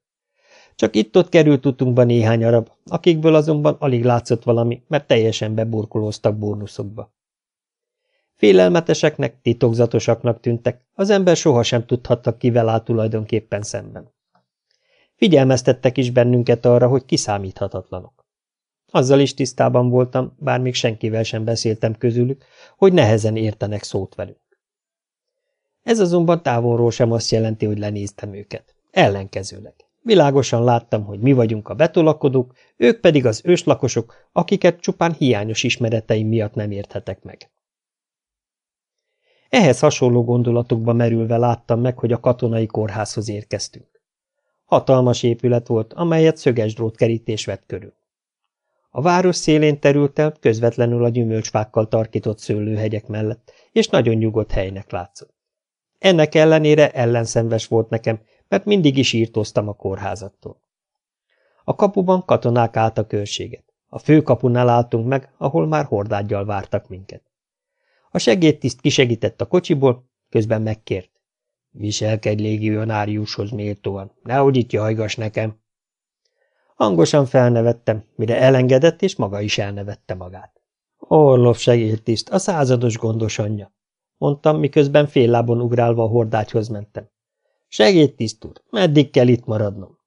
Csak itt-ott került utunkba néhány arab, akikből azonban alig látszott valami, mert teljesen beburkolóztak bónuszokba. Félelmeteseknek, titokzatosaknak tűntek, az ember sohasem tudhatta, kivel áll tulajdonképpen szemben. Figyelmeztettek is bennünket arra, hogy kiszámíthatatlanok. Azzal is tisztában voltam, bár még senkivel sem beszéltem közülük, hogy nehezen értenek szót velünk. Ez azonban távolról sem azt jelenti, hogy lenéztem őket. Ellenkezőleg. Világosan láttam, hogy mi vagyunk a betolakodók, ők pedig az őslakosok, akiket csupán hiányos ismereteim miatt nem érthetek meg. Ehhez hasonló gondolatokba merülve láttam meg, hogy a katonai kórházhoz érkeztünk. Hatalmas épület volt, amelyet szöges drótkerítés vett körül. A város szélén terült el, közvetlenül a gyümölcsfákkal tarkított szőlőhegyek mellett, és nagyon nyugodt helynek látszott. Ennek ellenére ellenszenves volt nekem, mert mindig is írtóztam a kórházattól. A kapuban katonák álltak őrséget. A főkapunál álltunk meg, ahol már hordágyjal vártak minket. A segédtiszt kisegített a kocsiból, közben megkért. Viselkedj légionáriushoz méltóan, nehogy itt jajgas nekem. Hangosan felnevettem, mire elengedett, és maga is elnevette magát. Orlov segédtiszt, a százados gondos anyja, mondtam, miközben fél lábon ugrálva a hordágyhoz mentem. Segédtiszt úr, meddig kell itt maradnom?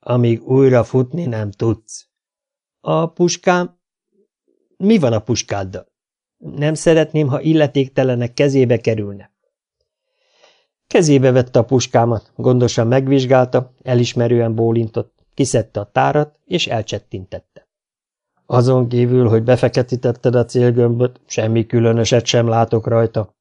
Amíg újra futni nem tudsz. A puskám? Mi van a puskáddal? Nem szeretném, ha illetéktelenek kezébe kerülne. Kezébe vette a puskámat, gondosan megvizsgálta, elismerően bólintott, kiszedte a tárat, és elcsettintette. Azon kívül, hogy befeketítetted a célgömböt, semmi különöset sem látok rajta.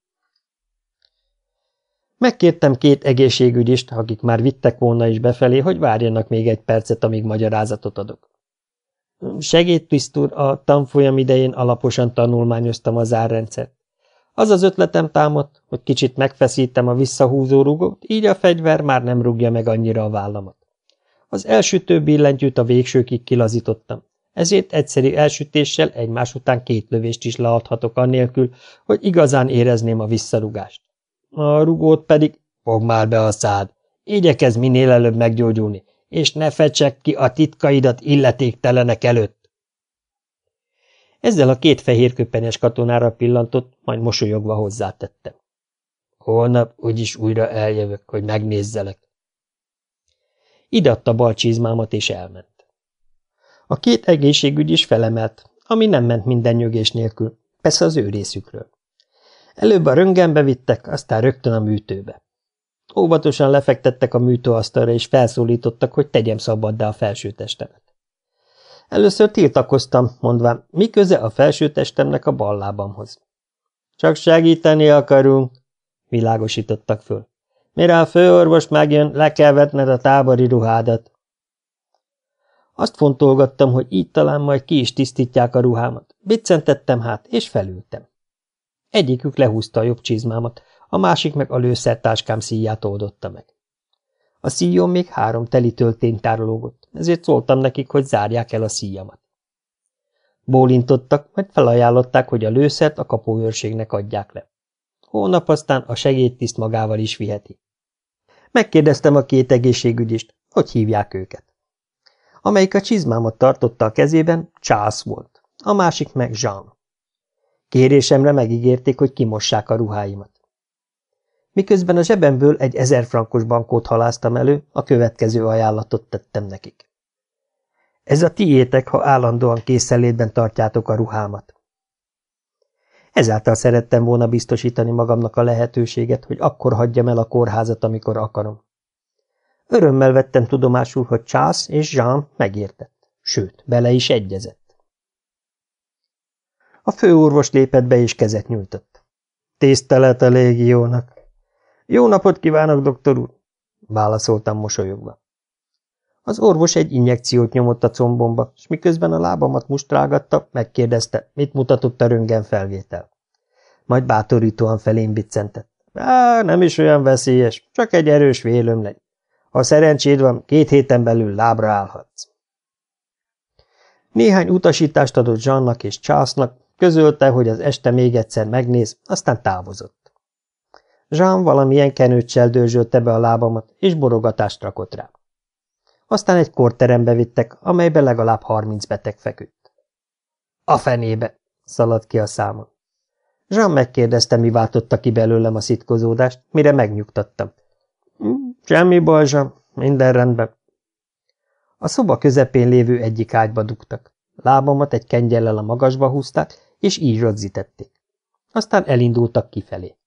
Megkértem két egészségügyist, akik már vittek volna is befelé, hogy várjanak még egy percet, amíg magyarázatot adok. Segédtisztúr, a tanfolyam idején alaposan tanulmányoztam az árrendszert. Az az ötletem támadt, hogy kicsit megfeszítem a visszahúzó rugót, így a fegyver már nem rúgja meg annyira a vállamat. Az elsütő billentyűt a végsőkig kilazítottam, ezért egyszerű elsütéssel egymás után két lövést is leadhatok annélkül, hogy igazán érezném a visszarugást. A rugót pedig fog már be a szád, igyekezz minél előbb meggyógyulni, és ne fecsek ki a titkaidat illetéktelenek előtt. Ezzel a két fehérköpenyes katonára pillantott, majd mosolyogva hozzátettem. Holnap úgyis újra eljövök, hogy megnézzelek. Idatta bal csizmámat, és elment. A két egészségügy is felemelt, ami nem ment minden nyögés nélkül, persze az ő részükről. Előbb a röngenbe vittek, aztán rögtön a műtőbe. Óvatosan lefektettek a műtőasztalra, és felszólítottak, hogy tegyem szabaddá a felsőtestemet. Először tiltakoztam, mondván, mi köze a felsőtestemnek a ballábamhoz. Csak segíteni akarunk, világosítottak föl. Mire a főorvos megjön, le kell vetned a tábori ruhádat. Azt fontolgattam, hogy így talán majd ki is tisztítják a ruhámat. Biccentettem hát, és felültem. Egyikük lehúzta a jobb csizmámat, a másik meg a lőszertáskám szíját oldotta meg. A szíjon még három teli töltény tárológott, ezért szóltam nekik, hogy zárják el a szíjamat. Bólintottak, majd felajánlották, hogy a lőszert a kapóőrségnek adják le. Hónap aztán a segédtiszt magával is viheti. Megkérdeztem a két egészségügyist, hogy hívják őket. Amelyik a csizmámat tartotta a kezében, Charles volt, a másik meg Jean. Kérésemre megígérték, hogy kimossák a ruháimat. Miközben a zsebemből egy ezer frankos bankót haláztam elő, a következő ajánlatot tettem nekik. Ez a tiétek, ha állandóan készenlétben tartjátok a ruhámat. Ezáltal szerettem volna biztosítani magamnak a lehetőséget, hogy akkor hagyjam el a kórházat, amikor akarom. Örömmel vettem tudomásul, hogy Charles és Jean megértett, sőt, bele is egyezett. A főorvos lépett be és kezet nyújtott. Tisztelet a légiónak! Jó napot kívánok, doktor úr! válaszoltam mosolyogva. Az orvos egy injekciót nyomott a combomba, és miközben a lábamat mustrálgatta, megkérdezte, mit mutatott a röngen felvétel. Majd bátorítóan felén biccentett. Nem is olyan veszélyes, csak egy erős vélömlegy. Ha szerencséd van, két héten belül lábra állhatsz. Néhány utasítást adott Zsannak és Charlesnak, közölte, hogy az este még egyszer megnéz, aztán távozott. Jean valamilyen kenőccsel dőzsölte be a lábamat, és borogatást rakott rá. Aztán egy korterembe vittek, amelybe legalább harminc beteg feküdt. A fenébe! szaladt ki a számon. Jean megkérdezte, mi váltotta ki belőlem a szitkozódást, mire megnyugtattam. Hm, semmi baj, Jean, minden rendben. A szoba közepén lévő egyik ágyba dugtak. Lábamat egy kengyellel a magasba húzták, és így rögzítették. Aztán elindultak kifelé.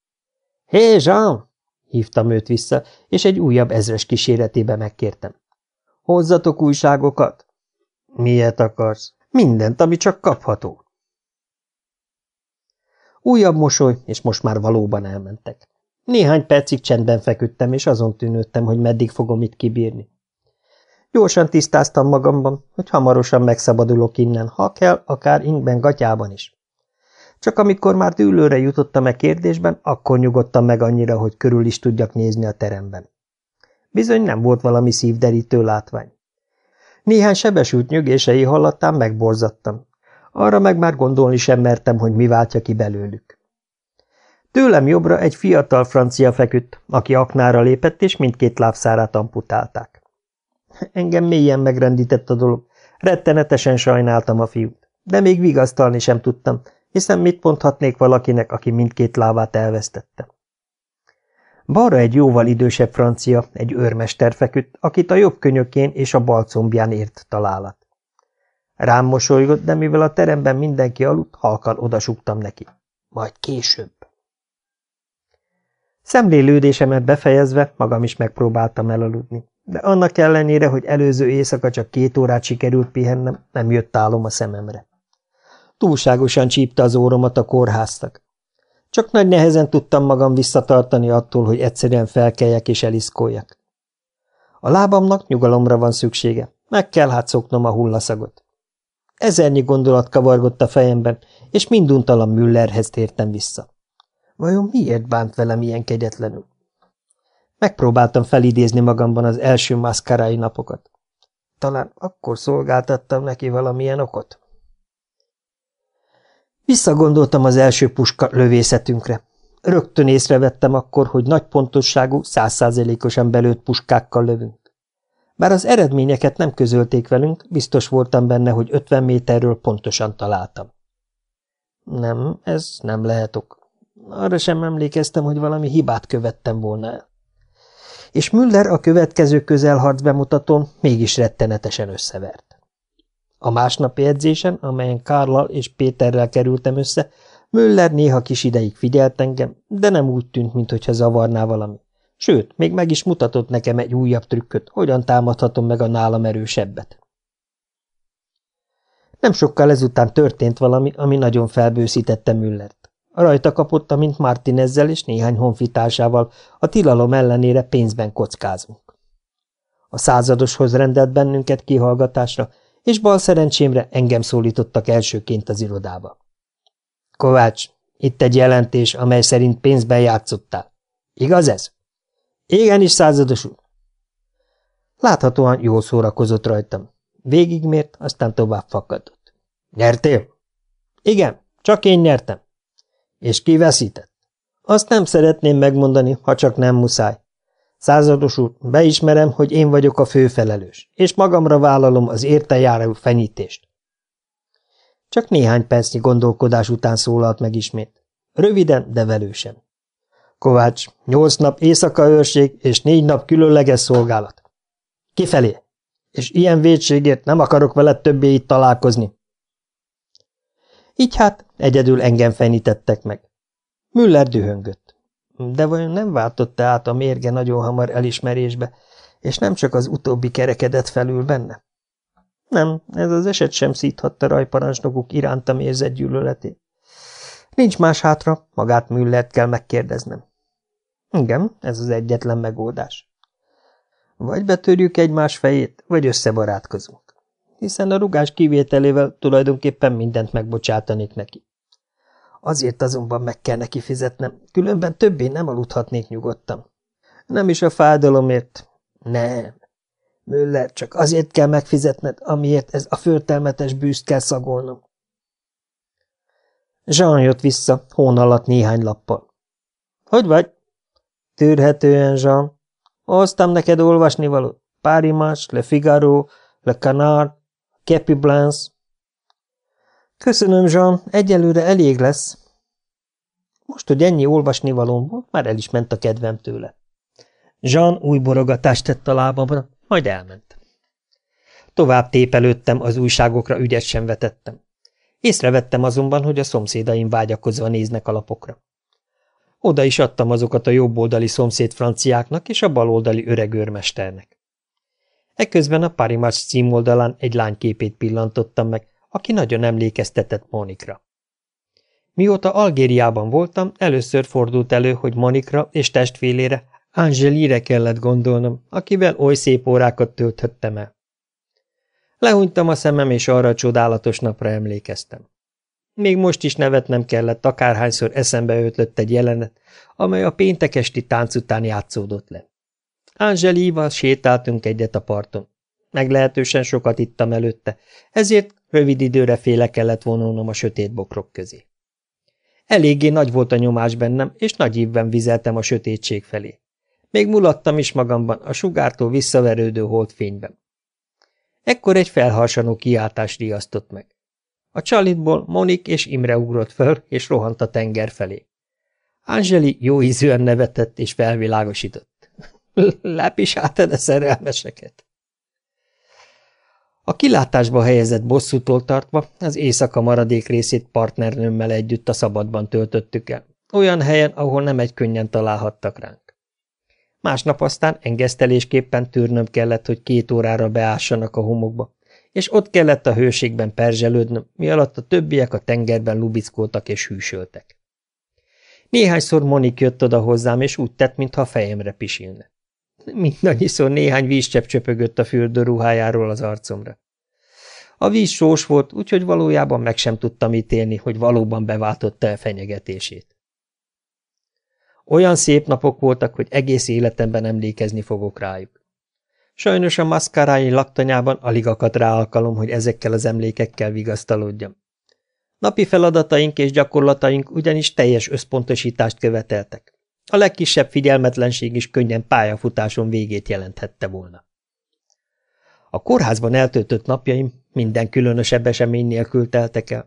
Hé, Jean! hívtam őt vissza, és egy újabb ezres kíséretébe megkértem. Hozzatok újságokat! Miért akarsz? Mindent, ami csak kapható. Újabb mosoly, és most már valóban elmentek. Néhány percig csendben feküdtem, és azon tűnődtem, hogy meddig fogom itt kibírni. Gyorsan tisztáztam magamban, hogy hamarosan megszabadulok innen, ha kell, akár ingben gatyában is. Csak amikor már dűlőre jutottam e kérdésben, akkor nyugodtam meg annyira, hogy körül is tudjak nézni a teremben. Bizony nem volt valami szívderítő látvány. Néhány sebesült nyögései hallatán megborzattam. Arra meg már gondolni sem mertem, hogy mi váltja ki belőlük. Tőlem jobbra egy fiatal francia feküdt, aki aknára lépett, és mindkét lábszárát amputálták. Engem mélyen megrendített a dolog, rettenetesen sajnáltam a fiút, de még vigasztalni sem tudtam, hiszen mit mondhatnék valakinek, aki mindkét lábát elvesztette. Balra egy jóval idősebb francia, egy őrmester feküdt, akit a jobb könyökén és a bal combján ért találat. Rám mosolygott, de mivel a teremben mindenki aludt, halkan odasugtam neki. Majd később. Szemlélődésemet befejezve magam is megpróbáltam elaludni, de annak ellenére, hogy előző éjszaka csak két órát sikerült pihennem, nem jött álom a szememre. Túlságosan csípte az óromat a kórháztak. Csak nagy nehezen tudtam magam visszatartani attól, hogy egyszerűen felkeljek és eliszkoljak. A lábamnak nyugalomra van szüksége, meg kell hát szoknom a hullaszagot. Ezernyi gondolat kavargott a fejemben, és minduntalan Müllerhez tértem vissza. Vajon miért bánt velem ilyen kegyetlenül? Megpróbáltam felidézni magamban az első maszkarai napokat. Talán akkor szolgáltattam neki valamilyen okot. Visszagondoltam az első puska lövészetünkre. Rögtön észrevettem akkor, hogy nagy pontosságú, százszázalékosan belőtt puskákkal lövünk. Bár az eredményeket nem közölték velünk, biztos voltam benne, hogy 50 méterről pontosan találtam. Nem, ez nem lehet ok. Arra sem emlékeztem, hogy valami hibát követtem volna el. És Müller a következő közelharc bemutatón mégis rettenetesen összevert. A másnapi edzésen, amelyen Kárlal és Péterrel kerültem össze, Müller néha kis ideig figyelt engem, de nem úgy tűnt, mintha zavarná valami. Sőt, még meg is mutatott nekem egy újabb trükköt, hogyan támadhatom meg a nálam erősebbet. Nem sokkal ezután történt valami, ami nagyon felbőszítette Müllert. Rajta kapott, mint Martinezzel és néhány honfitársával, a tilalom ellenére pénzben kockázunk. A századoshoz rendelt bennünket kihallgatásra, és bal szerencsémre engem szólítottak elsőként az irodába. Kovács, itt egy jelentés, amely szerint pénzben játszottál. Igaz ez? Igenis, százados úr. Láthatóan jól szórakozott rajtam. Végigmért, aztán tovább fakadott. Nyertél? Igen, csak én nyertem. És ki veszített? Azt nem szeretném megmondani, ha csak nem muszáj. Százados úr, beismerem, hogy én vagyok a főfelelős, és magamra vállalom az érte járó fenyítést. Csak néhány percnyi gondolkodás után szólalt meg ismét. Röviden, de velősen. Kovács, nyolc nap éjszaka őrség és négy nap különleges szolgálat. Kifelé! És ilyen védségért nem akarok veled többé itt találkozni. Így hát egyedül engem fenyítettek meg. Müller dühöngött. De vajon nem váltotta át a mérge nagyon hamar elismerésbe, és nem csak az utóbbi kerekedett felül benne? Nem, ez az eset sem szíthatta rajparancsnokuk irántam érzett gyűlöletét. Nincs más hátra, magát Müllert kell megkérdeznem. Igen, ez az egyetlen megoldás. Vagy betörjük egymás fejét, vagy összebarátkozunk. Hiszen a rugás kivételével tulajdonképpen mindent megbocsátanék neki. Azért azonban meg kell neki fizetnem, különben többé nem aludhatnék nyugodtan. Nem is a fájdalomért. Nem. Müller, csak azért kell megfizetned, amiért ez a förtelmetes bűzt kell szagolnom. Jean jött vissza, hón alatt néhány lappal. Hogy vagy? Tűrhetően, Jean. Hoztam neked olvasni valót. Párimás, Le Figaro, Le Canard, Kepi Blanche. Köszönöm, Jean, egyelőre elég lesz. Most, hogy ennyi olvasnivalóm volt, már el is ment a kedvem tőle. Jean új borogatást tett a lábamra, majd elment. Tovább tépelődtem, az újságokra ügyet sem vetettem. Észrevettem azonban, hogy a szomszédaim vágyakozva néznek a lapokra. Oda is adtam azokat a jobboldali szomszéd franciáknak és a baloldali öreg őrmesternek. Ekközben a Parimas címoldalán egy lány képét pillantottam meg, aki nagyon emlékeztetett Monikra. Mióta Algériában voltam, először fordult elő, hogy Monikra és testvélére, Angelire kellett gondolnom, akivel oly szép órákat tölthettem el. Lehúnytam a szemem, és arra a csodálatos napra emlékeztem. Még most is nevetnem kellett, akárhányszor eszembe ötlött egy jelenet, amely a péntek esti tánc után játszódott le. Angelival sétáltunk egyet a parton. Meglehetősen sokat ittam előtte, ezért rövid időre féle kellett vonulnom a sötét bokrok közé. Eléggé nagy volt a nyomás bennem, és nagy ívben vizeltem a sötétség felé. Még mulattam is magamban a sugártól visszaverődő holdfényben. Ekkor egy felharsanó kiáltás riasztott meg. A csalitból Monik és Imre ugrott föl, és rohant a tenger felé. Angeli jó ízűen nevetett, és felvilágosított. <laughs> Lepisáltad a szerelmeseket. A kilátásba helyezett bosszútól tartva az éjszaka maradék részét partnernőmmel együtt a szabadban töltöttük el, olyan helyen, ahol nem egy könnyen találhattak ránk. Másnap aztán engesztelésképpen tűrnöm kellett, hogy két órára beássanak a homokba, és ott kellett a hőségben perzselődnöm, mi alatt a többiek a tengerben lubickoltak és hűsöltek. Néhányszor Monik jött oda hozzám, és úgy tett, mintha fejemre pisilne. Mindannyiszor néhány vízcsepp csöpögött a fürdőruhájáról az arcomra. A víz sós volt, úgyhogy valójában meg sem tudtam ítélni, hogy valóban beváltotta a fenyegetését. Olyan szép napok voltak, hogy egész életemben emlékezni fogok rájuk. Sajnos a maszkárái laktanyában alig akadt rá alkalom, hogy ezekkel az emlékekkel vigasztalódjam. Napi feladataink és gyakorlataink ugyanis teljes összpontosítást követeltek. A legkisebb figyelmetlenség is könnyen pályafutáson végét jelenthette volna. A kórházban eltöltött napjaim minden különösebb esemény nélkül teltek el.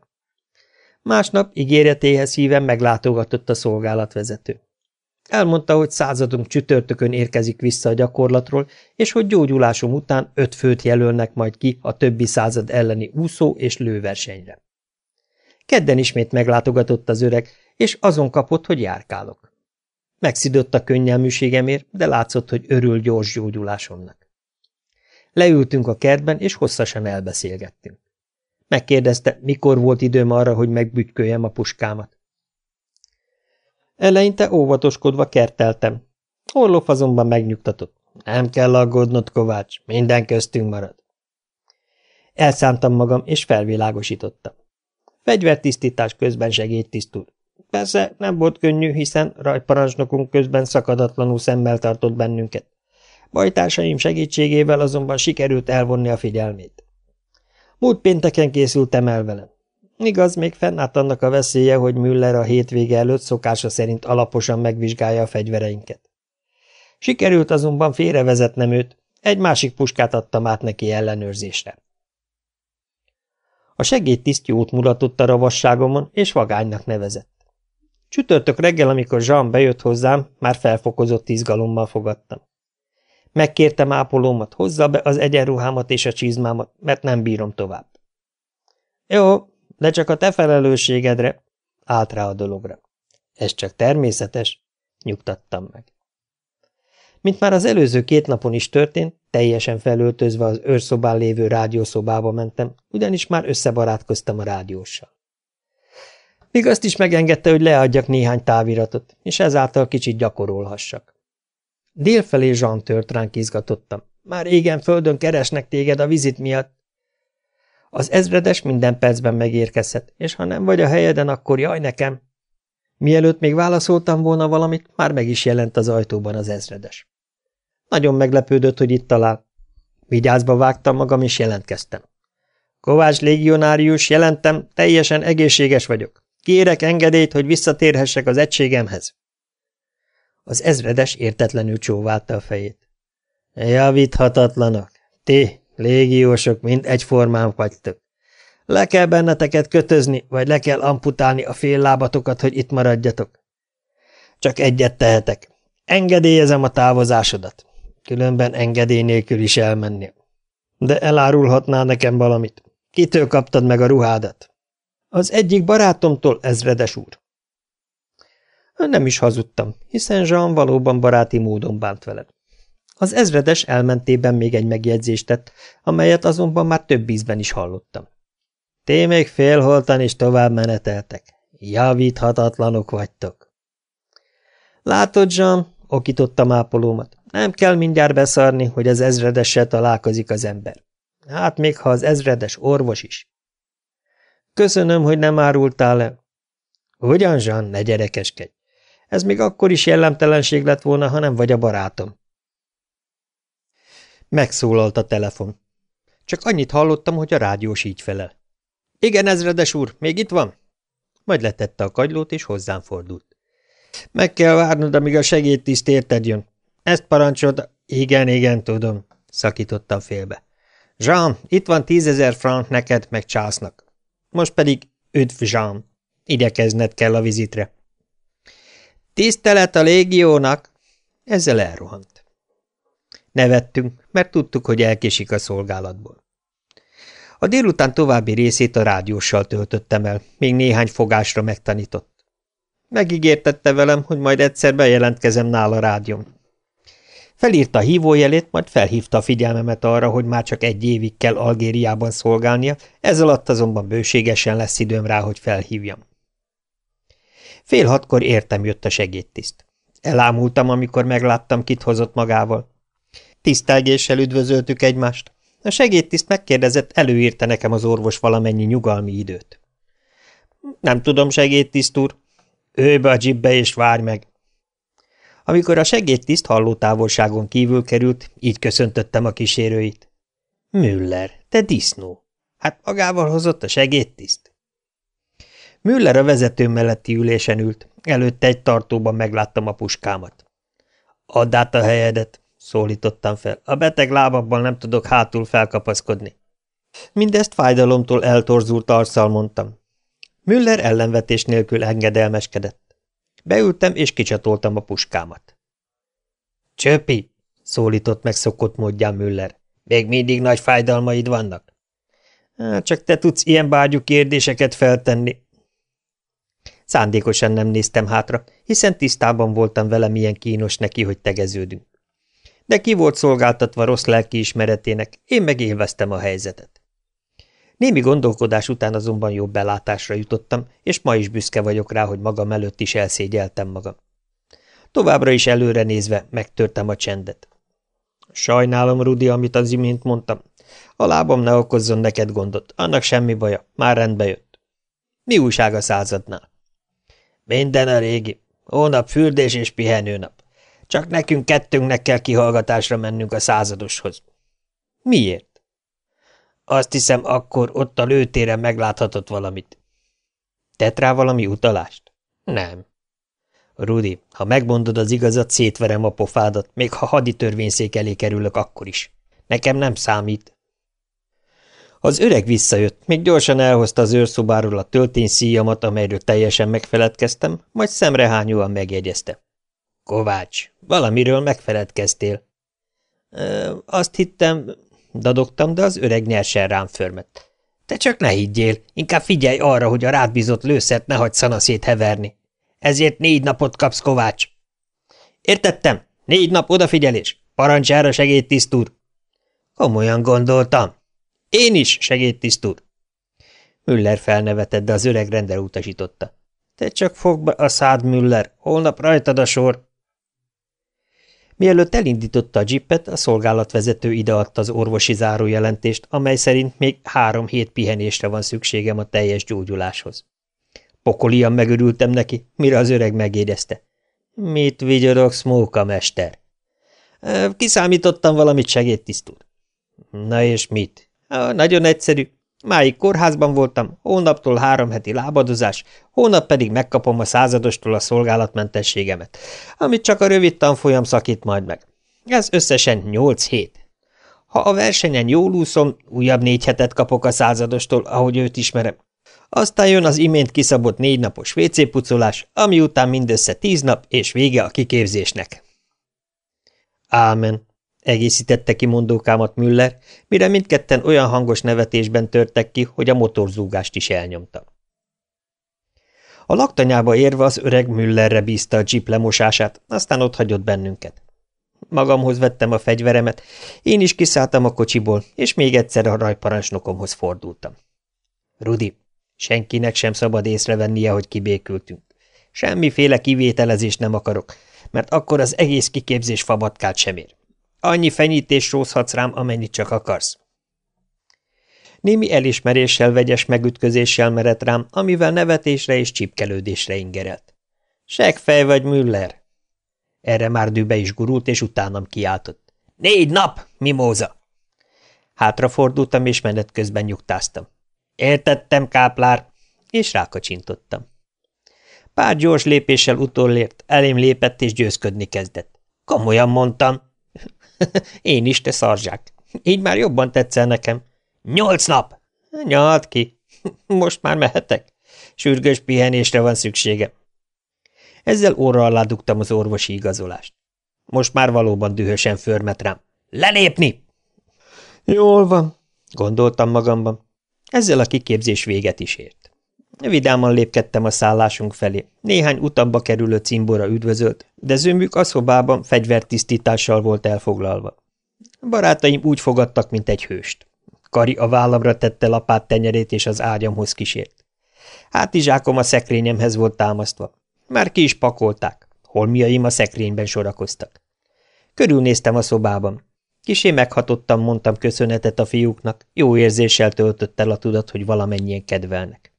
Másnap ígéretéhez híven meglátogatott a szolgálatvezető. Elmondta, hogy századunk csütörtökön érkezik vissza a gyakorlatról, és hogy gyógyulásom után öt főt jelölnek majd ki a többi század elleni úszó és lőversenyre. Kedden ismét meglátogatott az öreg, és azon kapott, hogy járkálok. Megszidott a könnyelműségemért, de látszott, hogy örül gyors gyógyulásomnak. Leültünk a kertben, és hosszasan elbeszélgettünk. Megkérdezte, mikor volt időm arra, hogy megbütyköljem a puskámat. Eleinte óvatoskodva kerteltem. Orlov azonban megnyugtatott. Nem kell aggódnod, Kovács, minden köztünk marad. Elszántam magam, és felvilágosítottam. Fegyvertisztítás közben segédtisztult. Persze nem volt könnyű, hiszen rajparancsnokunk közben szakadatlanul szemmel tartott bennünket. Bajtársaim segítségével azonban sikerült elvonni a figyelmét. Múlt pénteken készültem el velem. Igaz, még fennállt annak a veszélye, hogy Müller a hétvége előtt szokása szerint alaposan megvizsgálja a fegyvereinket. Sikerült azonban félrevezetnem őt, egy másik puskát adtam át neki ellenőrzésre. A segédtiszt jót mulatott a ravasságomon, és vagánynak nevezett. Csütörtök reggel, amikor Jean bejött hozzám, már felfokozott izgalommal fogadtam. Megkértem ápolómat, hozza be az egyenruhámat és a csizmámat, mert nem bírom tovább. Jó, de csak a te felelősségedre, állt rá a dologra. Ez csak természetes, nyugtattam meg. Mint már az előző két napon is történt, teljesen felöltözve az őrszobán lévő rádiószobába mentem, ugyanis már összebarátkoztam a rádióssal. Még azt is megengedte, hogy leadjak néhány táviratot, és ezáltal kicsit gyakorolhassak. Délfelé Jean tört ránk izgatottam. Már régen földön keresnek téged a vizit miatt. Az ezredes minden percben megérkezhet, és ha nem vagy a helyeden, akkor jaj nekem. Mielőtt még válaszoltam volna valamit, már meg is jelent az ajtóban az ezredes. Nagyon meglepődött, hogy itt talál. Vigyázba vágtam magam, és jelentkeztem. Kovács légionárius, jelentem, teljesen egészséges vagyok. Kérek engedélyt, hogy visszatérhessek az egységemhez. Az ezredes értetlenül csóválta a fejét. Javíthatatlanok. Ti, légiósok, mind egyformán vagytok. Le kell benneteket kötözni, vagy le kell amputálni a fél lábatokat, hogy itt maradjatok. Csak egyet tehetek. Engedélyezem a távozásodat. Különben engedély nélkül is elmennél. De elárulhatná nekem valamit. Kitől kaptad meg a ruhádat? Az egyik barátomtól, ezredes úr. Nem is hazudtam, hiszen Jean valóban baráti módon bánt veled. Az ezredes elmentében még egy megjegyzést tett, amelyet azonban már több ízben is hallottam. Té még félholtan is tovább meneteltek. Javíthatatlanok vagytok. Látod, Jean, okítottam ápolómat, nem kell mindjárt beszarni, hogy az ezredessel találkozik az ember. Hát még ha az ezredes orvos is. Köszönöm, hogy nem árultál el. Ugyan, Jean, ne gyerekeskedj. Ez még akkor is jellemtelenség lett volna, ha nem vagy a barátom. Megszólalt a telefon. Csak annyit hallottam, hogy a rádiós így felel. Igen, ezredes úr, még itt van? Majd letette a kagylót, és hozzám fordult. Meg kell várnod, amíg a segédtiszt érted jön. Ezt parancsolta. Igen, igen, tudom, szakítottam félbe. Jean, itt van tízezer frank neked, meg császnak. Most pedig üdv, Jean. Igyekezned kell a vizitre. Tisztelet a légiónak! Ezzel elrohant. Nevettünk, mert tudtuk, hogy elkésik a szolgálatból. A délután további részét a rádióssal töltöttem el, még néhány fogásra megtanított. Megígértette velem, hogy majd egyszer bejelentkezem nála rádión. Felírta hívójelét, majd felhívta a figyelmemet arra, hogy már csak egy évig kell Algériában szolgálnia, ez alatt azonban bőségesen lesz időm rá, hogy felhívjam. Fél hatkor értem jött a segédtiszt. Elámultam, amikor megláttam, kit hozott magával. Tisztelgéssel üdvözöltük egymást. A segédtiszt megkérdezett, előírta nekem az orvos valamennyi nyugalmi időt. Nem tudom, segédtiszt úr. Őj be a dzsibbe és várj meg. Amikor a segédtiszt hallótávolságon kívül került, így köszöntöttem a kísérőit. Müller, te disznó! Hát magával hozott a segédtiszt? Müller a vezető melletti ülésen ült, előtte egy tartóban megláttam a puskámat. Add át a helyedet, szólítottam fel. A beteg lábabban nem tudok hátul felkapaszkodni. Mindezt fájdalomtól eltorzult arccal mondtam. Müller ellenvetés nélkül engedelmeskedett. Beültem és kicsatoltam a puskámat. Csöpi! szólított meg szokott módján Müller. Még mindig nagy fájdalmaid vannak? Csak te tudsz ilyen bágyú kérdéseket feltenni, Szándékosan nem néztem hátra, hiszen tisztában voltam vele, milyen kínos neki, hogy tegeződünk. De ki volt szolgáltatva rossz lelkiismeretének, én meg élveztem a helyzetet. Némi gondolkodás után azonban jobb belátásra jutottam, és ma is büszke vagyok rá, hogy magam előtt is elszégyeltem magam. Továbbra is előre nézve megtörtem a csendet. Sajnálom, Rudi, amit az imént mondtam. A lábam ne okozzon neked gondot, annak semmi baja, már rendbe jött. Mi újság a századnál? Minden a régi. Hónap fürdés és pihenőnap. Csak nekünk kettőnknek kell kihallgatásra mennünk a századoshoz. Miért? Azt hiszem, akkor ott a lőtéren megláthatott valamit. Tett rá valami utalást? Nem. Rudi, ha megmondod az igazat, szétverem a pofádat, még ha haditörvényszék elé kerülök akkor is. Nekem nem számít. Az öreg visszajött, még gyorsan elhozta az őrszobáról a töltényszíjamat, amelyről teljesen megfeledkeztem, majd szemrehányóan megjegyezte. Kovács, valamiről megfeledkeztél. Ö, azt hittem, dadogtam, de az öreg nyersen rám förmett. Te csak ne higgyél, inkább figyelj arra, hogy a rádbízott lőszert ne hagyd szanaszét heverni. Ezért négy napot kapsz, Kovács. Értettem, négy nap odafigyelés. Parancsára segédtiszt úr. Komolyan gondoltam. Én is, segédtiszt úr. Müller felnevetett, de az öreg rendel utasította. Te csak fogd be a szád, Müller, holnap rajtad a sor. Mielőtt elindította a dzsippet, a szolgálatvezető ideadta az orvosi zárójelentést, amely szerint még három hét pihenésre van szükségem a teljes gyógyuláshoz. Pokolian megörültem neki, mire az öreg megérezte. Mit vigyorogsz, móka mester? Kiszámítottam valamit, segédtiszt úr. Na és mit? Nagyon egyszerű. Máig kórházban voltam, hónaptól három heti lábadozás, hónap pedig megkapom a századostól a szolgálatmentességemet, amit csak a rövid tanfolyam szakít majd meg. Ez összesen nyolc hét. Ha a versenyen jól úszom, újabb négy hetet kapok a századostól, ahogy őt ismerem. Aztán jön az imént kiszabott négy napos WC pucolás, ami után mindössze tíz nap, és vége a kiképzésnek. Ámen, egészítette ki mondókámat Müller, mire mindketten olyan hangos nevetésben törtek ki, hogy a motorzúgást is elnyomta. A laktanyába érve az öreg Müllerre bízta a jeep lemosását, aztán ott hagyott bennünket. Magamhoz vettem a fegyveremet, én is kiszálltam a kocsiból, és még egyszer a rajparancsnokomhoz fordultam. Rudi, senkinek sem szabad észrevennie, hogy kibékültünk. Semmiféle kivételezést nem akarok, mert akkor az egész kiképzés fabatkát sem ér. Annyi fenyítés rózhatsz rám, amennyit csak akarsz. Némi elismeréssel, vegyes megütközéssel merett rám, amivel nevetésre és csipkelődésre ingerelt. Segfej vagy, Müller! Erre már dübe is gurult, és utánam kiáltott. Négy nap, mimóza! Hátrafordultam, és menet közben nyugtáztam. Értettem, káplár! És rákacsintottam. Pár gyors lépéssel utolért, elém lépett, és győzködni kezdett. Komolyan mondtam. <laughs> Én is, te szarzsák. Így már jobban tetszel nekem. Nyolc nap! Nyalt ki. <laughs> Most már mehetek. Sürgős pihenésre van szüksége. Ezzel óra alá dugtam az orvosi igazolást. Most már valóban dühösen förmet rám. Lelépni! Jól van, gondoltam magamban. Ezzel a kiképzés véget is ért. Vidáman lépkedtem a szállásunk felé. Néhány utamba kerülő cimbora üdvözölt, de zömük a szobában fegyvertisztítással volt elfoglalva. Barátaim úgy fogadtak, mint egy hőst. Kari a vállamra tette lapát tenyerét, és az ágyamhoz kísért. Hátizsákom a szekrényemhez volt támasztva. Már ki is pakolták. Holmiaim a szekrényben sorakoztak. Körülnéztem a szobában. Kisé meghatottam, mondtam köszönetet a fiúknak, jó érzéssel töltött el a tudat, hogy valamennyien kedvelnek.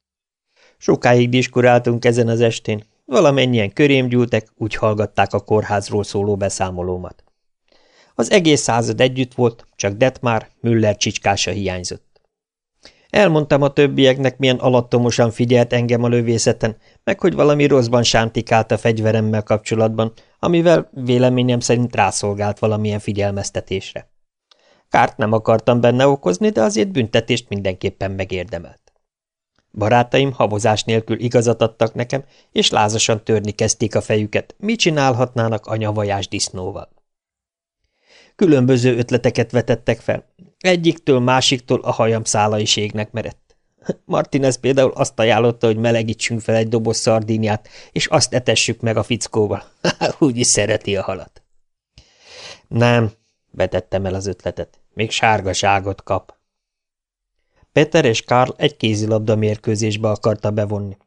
Sokáig diskuráltunk ezen az estén, valamennyien körém gyűltek, úgy hallgatták a kórházról szóló beszámolómat. Az egész század együtt volt, csak Detmar Müller csicskása hiányzott. Elmondtam a többieknek, milyen alattomosan figyelt engem a lövészeten, meg hogy valami rosszban sántikált a fegyveremmel kapcsolatban, amivel véleményem szerint rászolgált valamilyen figyelmeztetésre. Kárt nem akartam benne okozni, de azért büntetést mindenképpen megérdemelt. Barátaim habozás nélkül igazat adtak nekem, és lázasan törni kezdték a fejüket, mit csinálhatnának a nyavajás disznóval. Különböző ötleteket vetettek fel. Egyiktől, másiktól a hajam szálai ségnek merett. <laughs> Martinez például azt ajánlotta, hogy melegítsünk fel egy doboz szardíniát, és azt etessük meg a fickóval. <laughs> Úgy is szereti a halat. Nem, vetettem el az ötletet. Még sárgaságot kap. Peter és Karl egy kézilabda mérkőzésbe akarta bevonni.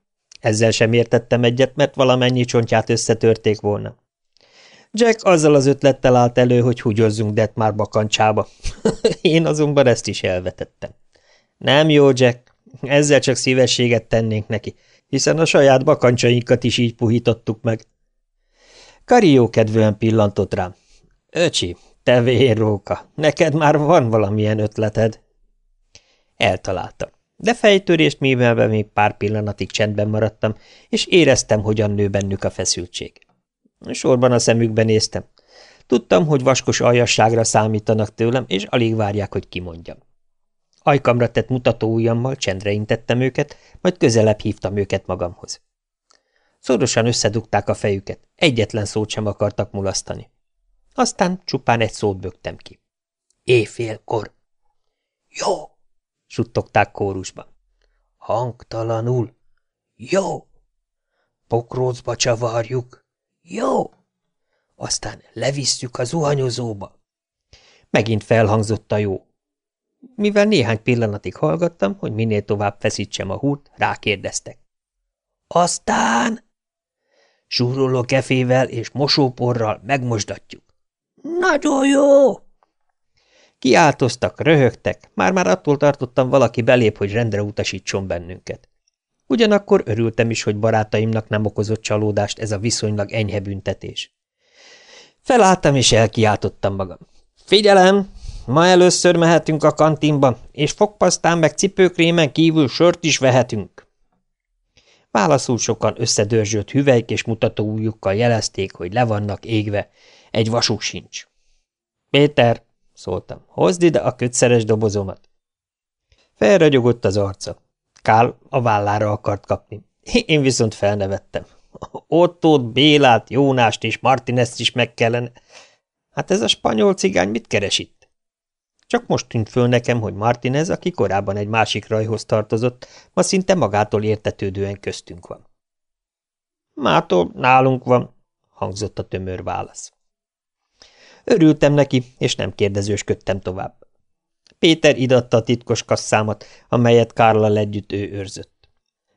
Ezzel sem értettem egyet, mert valamennyi csontját összetörték volna. Jack azzal az ötlettel állt elő, hogy húgyozzunk Detmar bakancsába. <laughs> Én azonban ezt is elvetettem. Nem jó, Jack, ezzel csak szívességet tennénk neki, hiszen a saját bakancsainkat is így puhítottuk meg. Kari jó kedvűen pillantott rám. Öcsi, te vérróka, neked már van valamilyen ötleted. Eltaláltam. De fejtörést mivelve még pár pillanatig csendben maradtam, és éreztem, hogyan nő bennük a feszültség. Sorban a szemükben néztem. Tudtam, hogy vaskos aljasságra számítanak tőlem, és alig várják, hogy kimondjam. Ajkamra tett mutató ujjammal csendre intettem őket, majd közelebb hívtam őket magamhoz. Szorosan összedugták a fejüket, egyetlen szót sem akartak mulasztani. Aztán csupán egy szót bögtem ki. Éjfélkor. Jó, suttogták kórusban. Hangtalanul. Jó. Pokrócba csavarjuk. Jó. Aztán levisszük a zuhanyozóba. Megint felhangzott a jó. Mivel néhány pillanatig hallgattam, hogy minél tovább feszítsem a húrt, rákérdeztek. Aztán... Súroló kefével és mosóporral megmosdatjuk. Nagyon jó! Kiáltoztak, röhögtek, már-már attól tartottam valaki belép, hogy rendre utasítson bennünket. Ugyanakkor örültem is, hogy barátaimnak nem okozott csalódást ez a viszonylag enyhe büntetés. Felálltam és elkiáltottam magam. Figyelem! ma először mehetünk a kantinba, és fogpasztán meg cipőkrémen kívül sört is vehetünk. Válaszul sokan összedörzsölt hüvelyk és mutatóujjukkal jelezték, hogy le vannak égve, egy vasuk sincs. Péter, szóltam, hozd ide a kötszeres dobozomat. Felragyogott az arca. Kál a vállára akart kapni. Én viszont felnevettem. Ottót, Bélát, Jónást és Martinezt is meg kellene. Hát ez a spanyol cigány mit keres itt? Csak most tűnt föl nekem, hogy Martinez, aki korábban egy másik rajhoz tartozott, ma szinte magától értetődően köztünk van. Mától nálunk van, hangzott a tömör válasz. Örültem neki, és nem kérdezősködtem tovább. Péter idatta a titkos kasszámat, amelyet Kárlal együtt ő őrzött.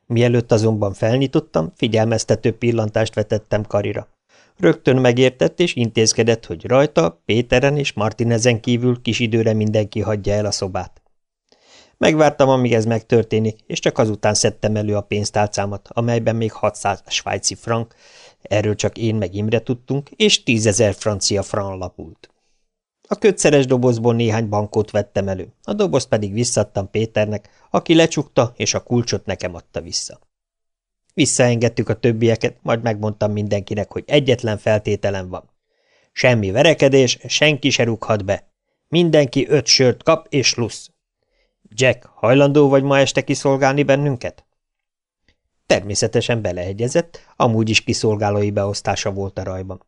Mielőtt azonban felnyitottam, figyelmeztető pillantást vetettem Karira. Rögtön megértett és intézkedett, hogy rajta, Péteren és Martinezen kívül kis időre mindenki hagyja el a szobát. Megvártam, amíg ez megtörténik, és csak azután szedtem elő a pénztálcámat, amelyben még 600 svájci frank, erről csak én meg Imre tudtunk, és tízezer francia franc lapult. A kötszeres dobozból néhány bankót vettem elő, a dobozt pedig visszadtam Péternek, aki lecsukta, és a kulcsot nekem adta vissza. Visszaengedtük a többieket, majd megmondtam mindenkinek, hogy egyetlen feltételem van. Semmi verekedés, senki se rúghat be. Mindenki öt sört kap és lusz. Jack, hajlandó vagy ma este kiszolgálni bennünket? Természetesen beleegyezett, amúgy is kiszolgálói beosztása volt a rajban.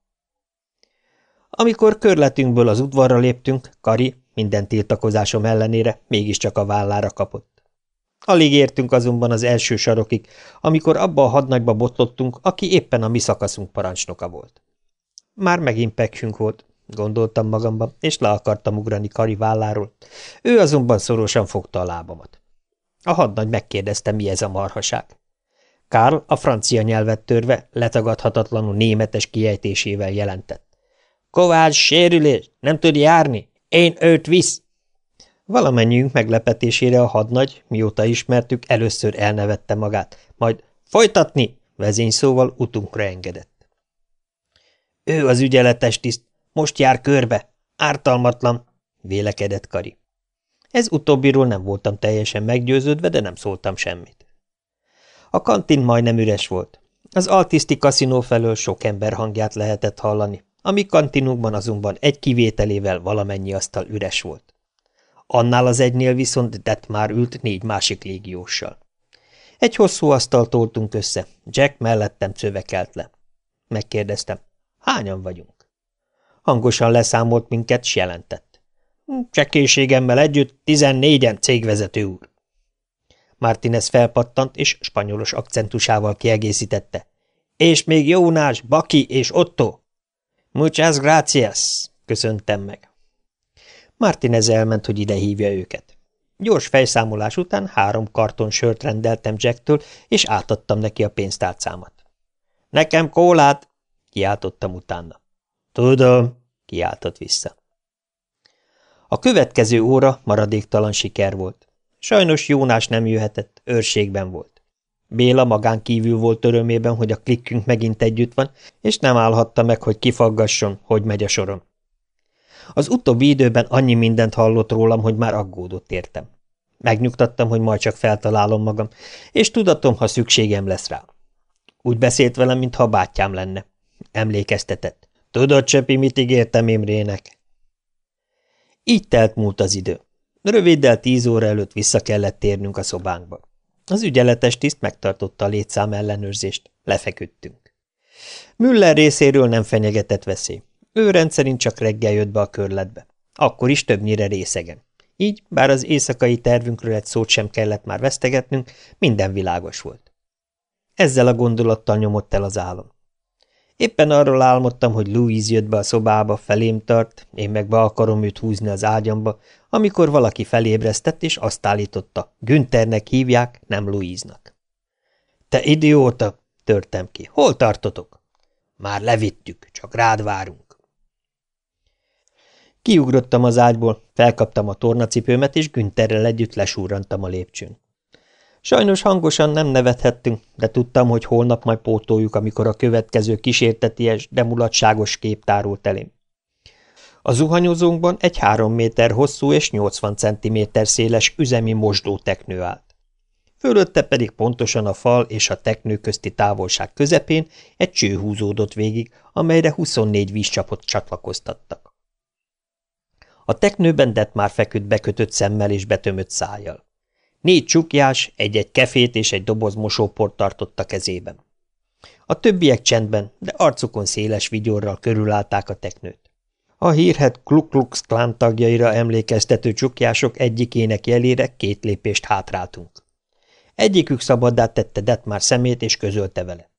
Amikor körletünkből az udvarra léptünk, Kari, minden tiltakozásom ellenére, mégiscsak a vállára kapott. Alig értünk azonban az első sarokig, amikor abba a hadnagyba botlottunk, aki éppen a mi szakaszunk parancsnoka volt. Már megint pekhünk volt, gondoltam magamban, és le akartam ugrani Kari válláról. Ő azonban szorosan fogta a lábamat. A hadnagy megkérdezte, mi ez a marhaság. Karl a francia nyelvet törve letagadhatatlanul németes kiejtésével jelentett. Kovács, sérülés, nem tud járni, én őt visz. Valamennyiünk meglepetésére a hadnagy, mióta ismertük, először elnevette magát, majd folytatni, vezényszóval utunkra engedett. Ő az ügyeletes tiszt, most jár körbe, ártalmatlan, vélekedett Kari. Ez utóbbiról nem voltam teljesen meggyőződve, de nem szóltam semmit. A kantin majdnem üres volt. Az altiszti kaszinó felől sok ember hangját lehetett hallani, a mi kantinunkban azonban egy kivételével valamennyi asztal üres volt. Annál az egynél viszont Det már ült négy másik légióssal. Egy hosszú asztalt toltunk össze, Jack mellettem cövekelt le. Megkérdeztem, hányan vagyunk? Hangosan leszámolt minket, s jelentett. Csekészségemmel együtt tizennégyen cégvezető úr. Martinez felpattant, és spanyolos akcentusával kiegészítette. És még Jónás, Baki és Otto. Muchas gracias, köszöntem meg. Martinez elment, hogy ide hívja őket. Gyors fejszámolás után három karton sört rendeltem Jacktől, és átadtam neki a pénztárcámat. Nekem kólát, kiáltottam utána. Tudom, kiáltott vissza. A következő óra maradéktalan siker volt. Sajnos Jónás nem jöhetett, őrségben volt. Béla magán kívül volt örömében, hogy a klikkünk megint együtt van, és nem állhatta meg, hogy kifaggasson, hogy megy a soron. Az utóbbi időben annyi mindent hallott rólam, hogy már aggódott értem. Megnyugtattam, hogy majd csak feltalálom magam, és tudatom, ha szükségem lesz rá. Úgy beszélt velem, mintha bátyám lenne. Emlékeztetett. Tudod, Csepi, mit ígértem Imrének? Így telt múlt az idő. Röviddel tíz óra előtt vissza kellett térnünk a szobánkba. Az ügyeletes tiszt megtartotta a létszám ellenőrzést. Lefeküdtünk. Müller részéről nem fenyegetett veszély. Ő rendszerint csak reggel jött be a körletbe. Akkor is többnyire részegen. Így, bár az éjszakai tervünkről egy szót sem kellett már vesztegetnünk, minden világos volt. Ezzel a gondolattal nyomott el az álom. Éppen arról álmodtam, hogy Louise jött be a szobába, felém tart, én meg be akarom őt húzni az ágyamba, amikor valaki felébresztett, és azt állította, Günthernek hívják, nem Louise-nak. – Te idióta! – törtem ki. – Hol tartotok? – Már levittük, csak rád várunk. Kiugrottam az ágyból, felkaptam a tornacipőmet, és Güntherrel együtt lesúrantam a lépcsőn. Sajnos hangosan nem nevethettünk, de tudtam, hogy holnap majd pótoljuk, amikor a következő kísérteties, de mulatságos kép tárult elém. A zuhanyozónkban egy három méter hosszú és 80 centiméter széles üzemi mosdóteknő állt. Fölötte pedig pontosan a fal és a teknő közti távolság közepén egy cső húzódott végig, amelyre 24 vízcsapot csatlakoztattak. A teknőben már feküdt bekötött szemmel és betömött szájjal. Négy csukjás, egy-egy kefét és egy doboz mosóport tartott a kezében. A többiek csendben, de arcukon széles vigyorral körülállták a teknőt. A hírhet Kluk Klux Klan tagjaira emlékeztető csukjások egyikének jelére két lépést hátráltunk. Egyikük szabaddá tette Detmar szemét, és közölte vele.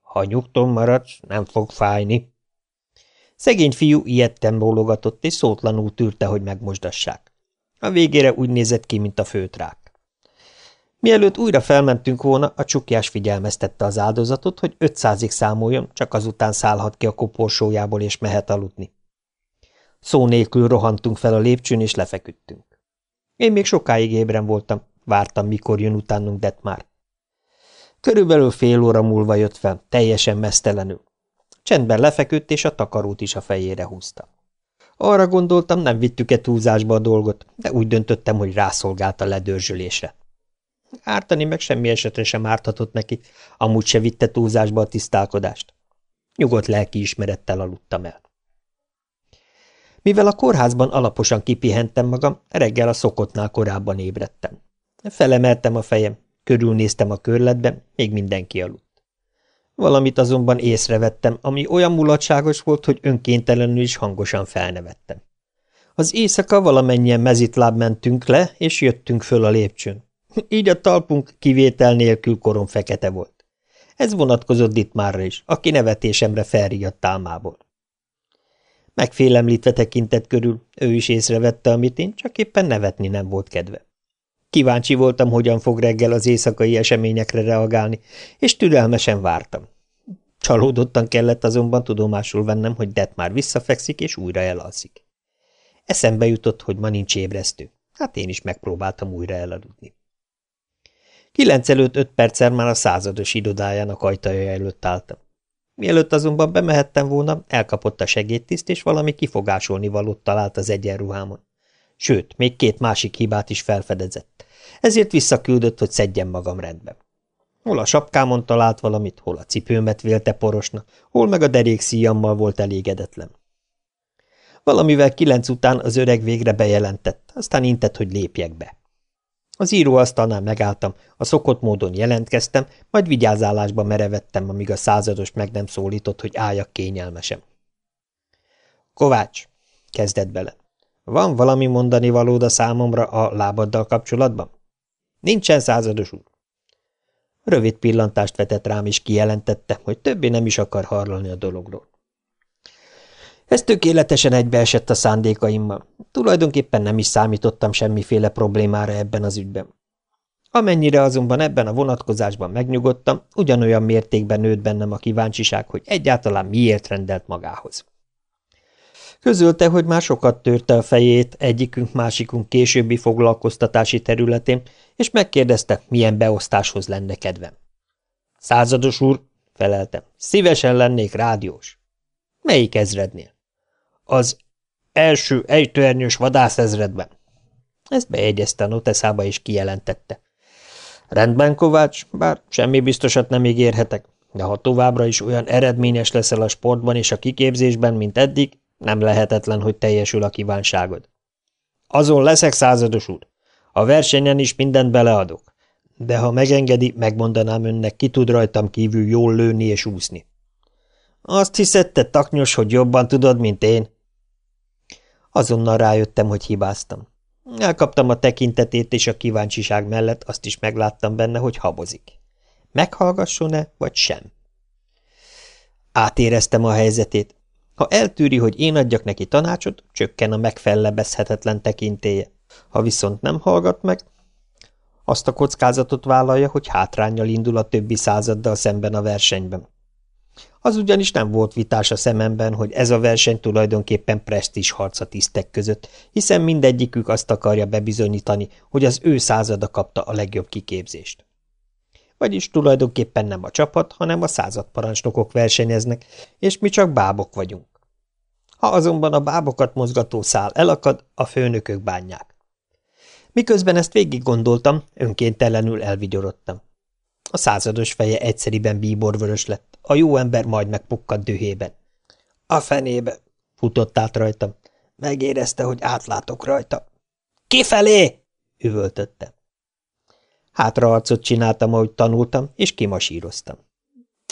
Ha nyugton maradsz, nem fog fájni. Szegény fiú ilyetten bólogatott, és szótlanul tűrte, hogy megmosdassák. A végére úgy nézett ki, mint a főtrák. Mielőtt újra felmentünk volna, a csukjás figyelmeztette az áldozatot, hogy ötszázig számoljon, csak azután szállhat ki a koporsójából és mehet aludni. Szó nélkül rohantunk fel a lépcsőn, és lefeküdtünk. Én még sokáig ébren voltam, vártam, mikor jön utánunk Detmár. Körülbelül fél óra múlva jött fel, teljesen mesztelenül. Csendben lefeküdt, és a takarót is a fejére húzta. Arra gondoltam, nem vittük-e túlzásba a dolgot, de úgy döntöttem, hogy rászolgált a ledörzsölésre. Ártani meg semmi esetre sem árthatott neki, amúgy se vitte túlzásba a tisztálkodást. Nyugodt lelkiismerettel aludtam el. Mivel a kórházban alaposan kipihentem magam, reggel a szokottnál korábban ébredtem. Felemeltem a fejem, körülnéztem a körletben, még mindenki aludt. Valamit azonban észrevettem, ami olyan mulatságos volt, hogy önkéntelenül is hangosan felnevettem. Az éjszaka valamennyien mezitláb mentünk le, és jöttünk föl a lépcsőn. <laughs> Így a talpunk kivétel nélkül korom fekete volt. Ez vonatkozott Dittmárra is, aki nevetésemre felriadt álmából. Megfélemlítve tekintett körül, ő is észrevette, amit én, csak éppen nevetni nem volt kedve. Kíváncsi voltam, hogyan fog reggel az éjszakai eseményekre reagálni, és türelmesen vártam. Csalódottan kellett azonban tudomásul vennem, hogy Det már visszafekszik, és újra elalszik. Eszembe jutott, hogy ma nincs ébresztő. Hát én is megpróbáltam újra elaludni. Kilenc előtt öt perccel már a százados irodájának ajtaja előtt álltam. Mielőtt azonban bemehettem volna, elkapott a segédtiszt, és valami kifogásolni valót talált az egyenruhámon. Sőt, még két másik hibát is felfedezett. Ezért visszaküldött, hogy szedjem magam rendbe. Hol a sapkámon talált valamit, hol a cipőmet vélte porosnak, hol meg a derék szíjammal volt elégedetlen. Valamivel kilenc után az öreg végre bejelentett, aztán intett, hogy lépjek be. Az íróasztalnál megálltam, a szokott módon jelentkeztem, majd vigyázálásba merevettem, amíg a százados meg nem szólított, hogy álljak kényelmesen. Kovács, kezdett bele. Van valami mondani valóda számomra a lábaddal kapcsolatban? Nincsen százados úr. Rövid pillantást vetett rám, és kijelentette, hogy többé nem is akar hallani a dologról. Ez tökéletesen egybeesett a szándékaimmal. Tulajdonképpen nem is számítottam semmiféle problémára ebben az ügyben. Amennyire azonban ebben a vonatkozásban megnyugodtam, ugyanolyan mértékben nőtt bennem a kíváncsiság, hogy egyáltalán miért rendelt magához. Közölte, hogy már sokat törte a fejét egyikünk másikunk későbbi foglalkoztatási területén, és megkérdezte, milyen beosztáshoz lenne kedvem. Százados úr, feleltem, szívesen lennék rádiós. Melyik ezrednél? Az első ejtőernyős vadászezredben. Ezt bejegyezte noteszába és kijelentette. Rendben, Kovács, bár semmi biztosat nem ígérhetek, de ha továbbra is olyan eredményes leszel a sportban és a kiképzésben, mint eddig, nem lehetetlen, hogy teljesül a kívánságod. Azon leszek százados úr. A versenyen is mindent beleadok. De ha megengedi, megmondanám önnek, ki tud rajtam kívül jól lőni és úszni. Azt hiszed, te taknyos, hogy jobban tudod, mint én? Azonnal rájöttem, hogy hibáztam. Elkaptam a tekintetét, és a kíváncsiság mellett azt is megláttam benne, hogy habozik. Meghallgasson-e, vagy sem? Átéreztem a helyzetét, ha eltűri, hogy én adjak neki tanácsot, csökken a megfellebezhetetlen tekintéje. Ha viszont nem hallgat meg, azt a kockázatot vállalja, hogy hátrányjal indul a többi századdal szemben a versenyben. Az ugyanis nem volt vitás a szememben, hogy ez a verseny tulajdonképpen presztis harc a tisztek között, hiszen mindegyikük azt akarja bebizonyítani, hogy az ő százada kapta a legjobb kiképzést. Vagyis tulajdonképpen nem a csapat, hanem a századparancsnokok versenyeznek, és mi csak bábok vagyunk. Ha azonban a bábokat mozgató szál elakad, a főnökök bánják. Miközben ezt végig gondoltam, önkéntelenül elvigyorodtam. A százados feje egyszeriben bíborvörös lett, a jó ember majd megpukkadt dühében. A fenébe! futott át rajtam. Megérezte, hogy átlátok rajta. Kifelé! üvöltötte. Hátraarcot csináltam, ahogy tanultam, és kimasíroztam.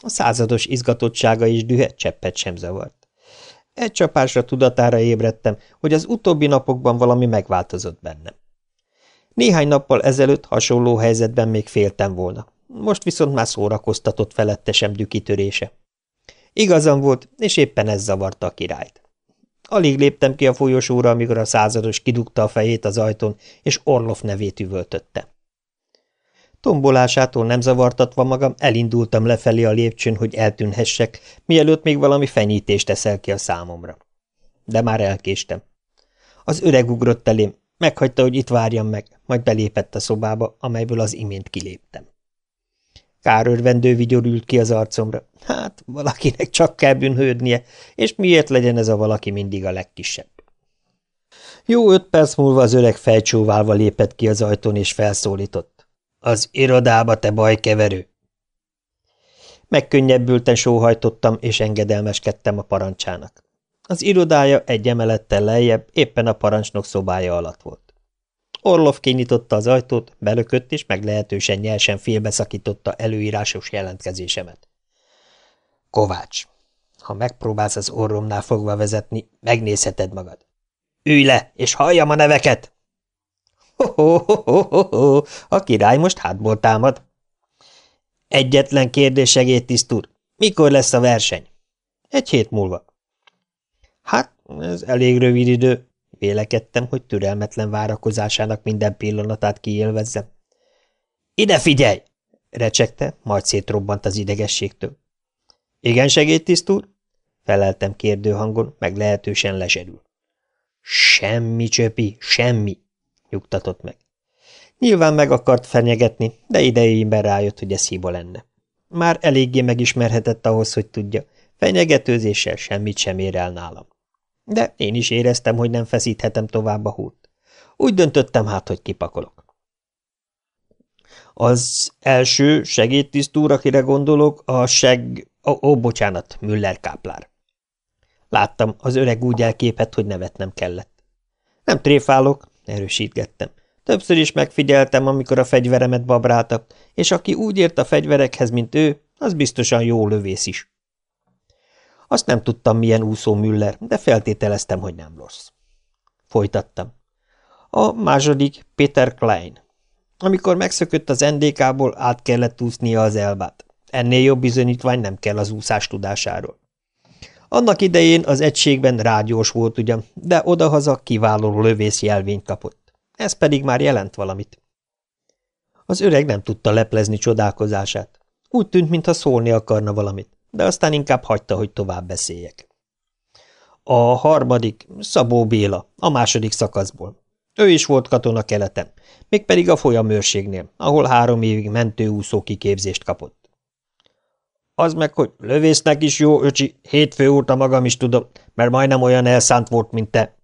A százados izgatottsága és dühe cseppet sem zavart. Egy csapásra tudatára ébredtem, hogy az utóbbi napokban valami megváltozott bennem. Néhány nappal ezelőtt hasonló helyzetben még féltem volna. Most viszont már szórakoztatott felettesem dükitörése. Igazam volt, és éppen ez zavarta a királyt. Alig léptem ki a folyosóra, amikor a százados kidugta a fejét az ajtón, és Orlov nevét üvöltötte. Tombolásától nem zavartatva magam, elindultam lefelé a lépcsőn, hogy eltűnhessek, mielőtt még valami fenyítést teszel ki a számomra. De már elkéstem. Az öreg ugrott elém, meghagyta, hogy itt várjam meg, majd belépett a szobába, amelyből az imént kiléptem. Kárörvendő vigyor ült ki az arcomra. Hát, valakinek csak kell bűnhődnie, és miért legyen ez a valaki mindig a legkisebb? Jó öt perc múlva az öreg fejcsóválva lépett ki az ajtón, és felszólított. Az irodába, te bajkeverő! Megkönnyebbülten sóhajtottam, és engedelmeskedtem a parancsának. Az irodája egy emelettel lejjebb, éppen a parancsnok szobája alatt volt. Orlov kinyitotta az ajtót, belökött és meglehetősen nyersen félbeszakította előírásos jelentkezésemet. Kovács, ha megpróbálsz az orromnál fogva vezetni, megnézheted magad. Ülj le, és halljam a neveket! Ho-ho-ho-ho-ho, a király most hátból támad. Egyetlen kérdés, segédtiszt úr. Mikor lesz a verseny? Egy hét múlva. Hát, ez elég rövid idő. Vélekedtem, hogy türelmetlen várakozásának minden pillanatát kiélvezzem. Ide figyelj! recsegte, majd szétrobbant az idegességtől. Igen, segédtiszt úr? Feleltem kérdő hangon, meg lehetősen leserül. Semmi, csöpi, semmi, nyugtatott meg. Nyilván meg akart fenyegetni, de idejében rájött, hogy ez hiba lenne. Már eléggé megismerhetett ahhoz, hogy tudja, fenyegetőzéssel semmit sem ér el nálam. De én is éreztem, hogy nem feszíthetem tovább a húrt. Úgy döntöttem hát, hogy kipakolok. Az első segédtisztúr, akire gondolok, a seg... Ó, ó, bocsánat, Müller káplár. Láttam, az öreg úgy elképett, hogy nevetnem kellett. Nem tréfálok, erősítgettem. Többször is megfigyeltem, amikor a fegyveremet babrálta, és aki úgy ért a fegyverekhez, mint ő, az biztosan jó lövész is. Azt nem tudtam, milyen úszó Müller, de feltételeztem, hogy nem rossz. Folytattam. A második Peter Klein. Amikor megszökött az NDK-ból, át kellett úsznia az elbát. Ennél jobb bizonyítvány nem kell az úszás tudásáról. Annak idején az egységben rádiós volt ugyan, de odahaza kiváló lövész jelvényt kapott. Ez pedig már jelent valamit. Az öreg nem tudta leplezni csodálkozását. Úgy tűnt, mintha szólni akarna valamit de aztán inkább hagyta, hogy tovább beszéljek. A harmadik, Szabó Béla, a második szakaszból. Ő is volt katona keleten, mégpedig a folyamőrségnél, ahol három évig mentőúszó kiképzést kapott. Az meg, hogy lövésznek is jó, öcsi, hétfő óta magam is tudom, mert majdnem olyan elszánt volt, mint te.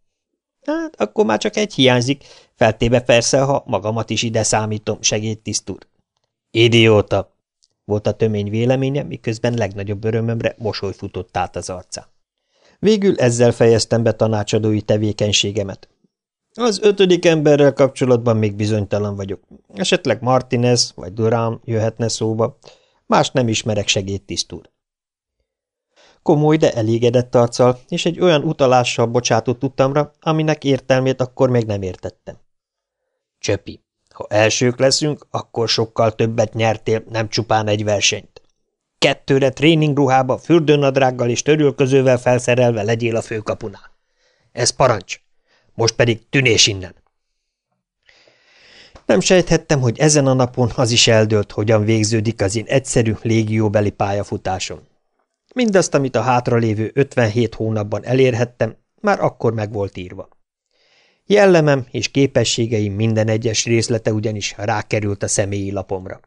Hát, akkor már csak egy hiányzik, feltéve persze, ha magamat is ide számítom, segédtisztúr. Idióta, volt a tömény véleménye, miközben legnagyobb örömömre mosoly futott át az arcá. Végül ezzel fejeztem be tanácsadói tevékenységemet. Az ötödik emberrel kapcsolatban még bizonytalan vagyok. Esetleg Martinez vagy Durán jöhetne szóba. Más nem ismerek segédtisztúr. Komoly, de elégedett arccal, és egy olyan utalással bocsátott utamra, aminek értelmét akkor még nem értettem. Csöpi. Ha elsők leszünk, akkor sokkal többet nyertél, nem csupán egy versenyt. Kettőre tréningruhába, fürdőnadrággal és törülközővel felszerelve legyél a főkapunál. Ez parancs. Most pedig tűnés innen. Nem sejthettem, hogy ezen a napon az is eldőlt, hogyan végződik az én egyszerű légióbeli pályafutásom. Mindazt, amit a hátralévő 57 hónapban elérhettem, már akkor meg volt írva. Jellemem és képességeim minden egyes részlete ugyanis rákerült a személyi lapomra.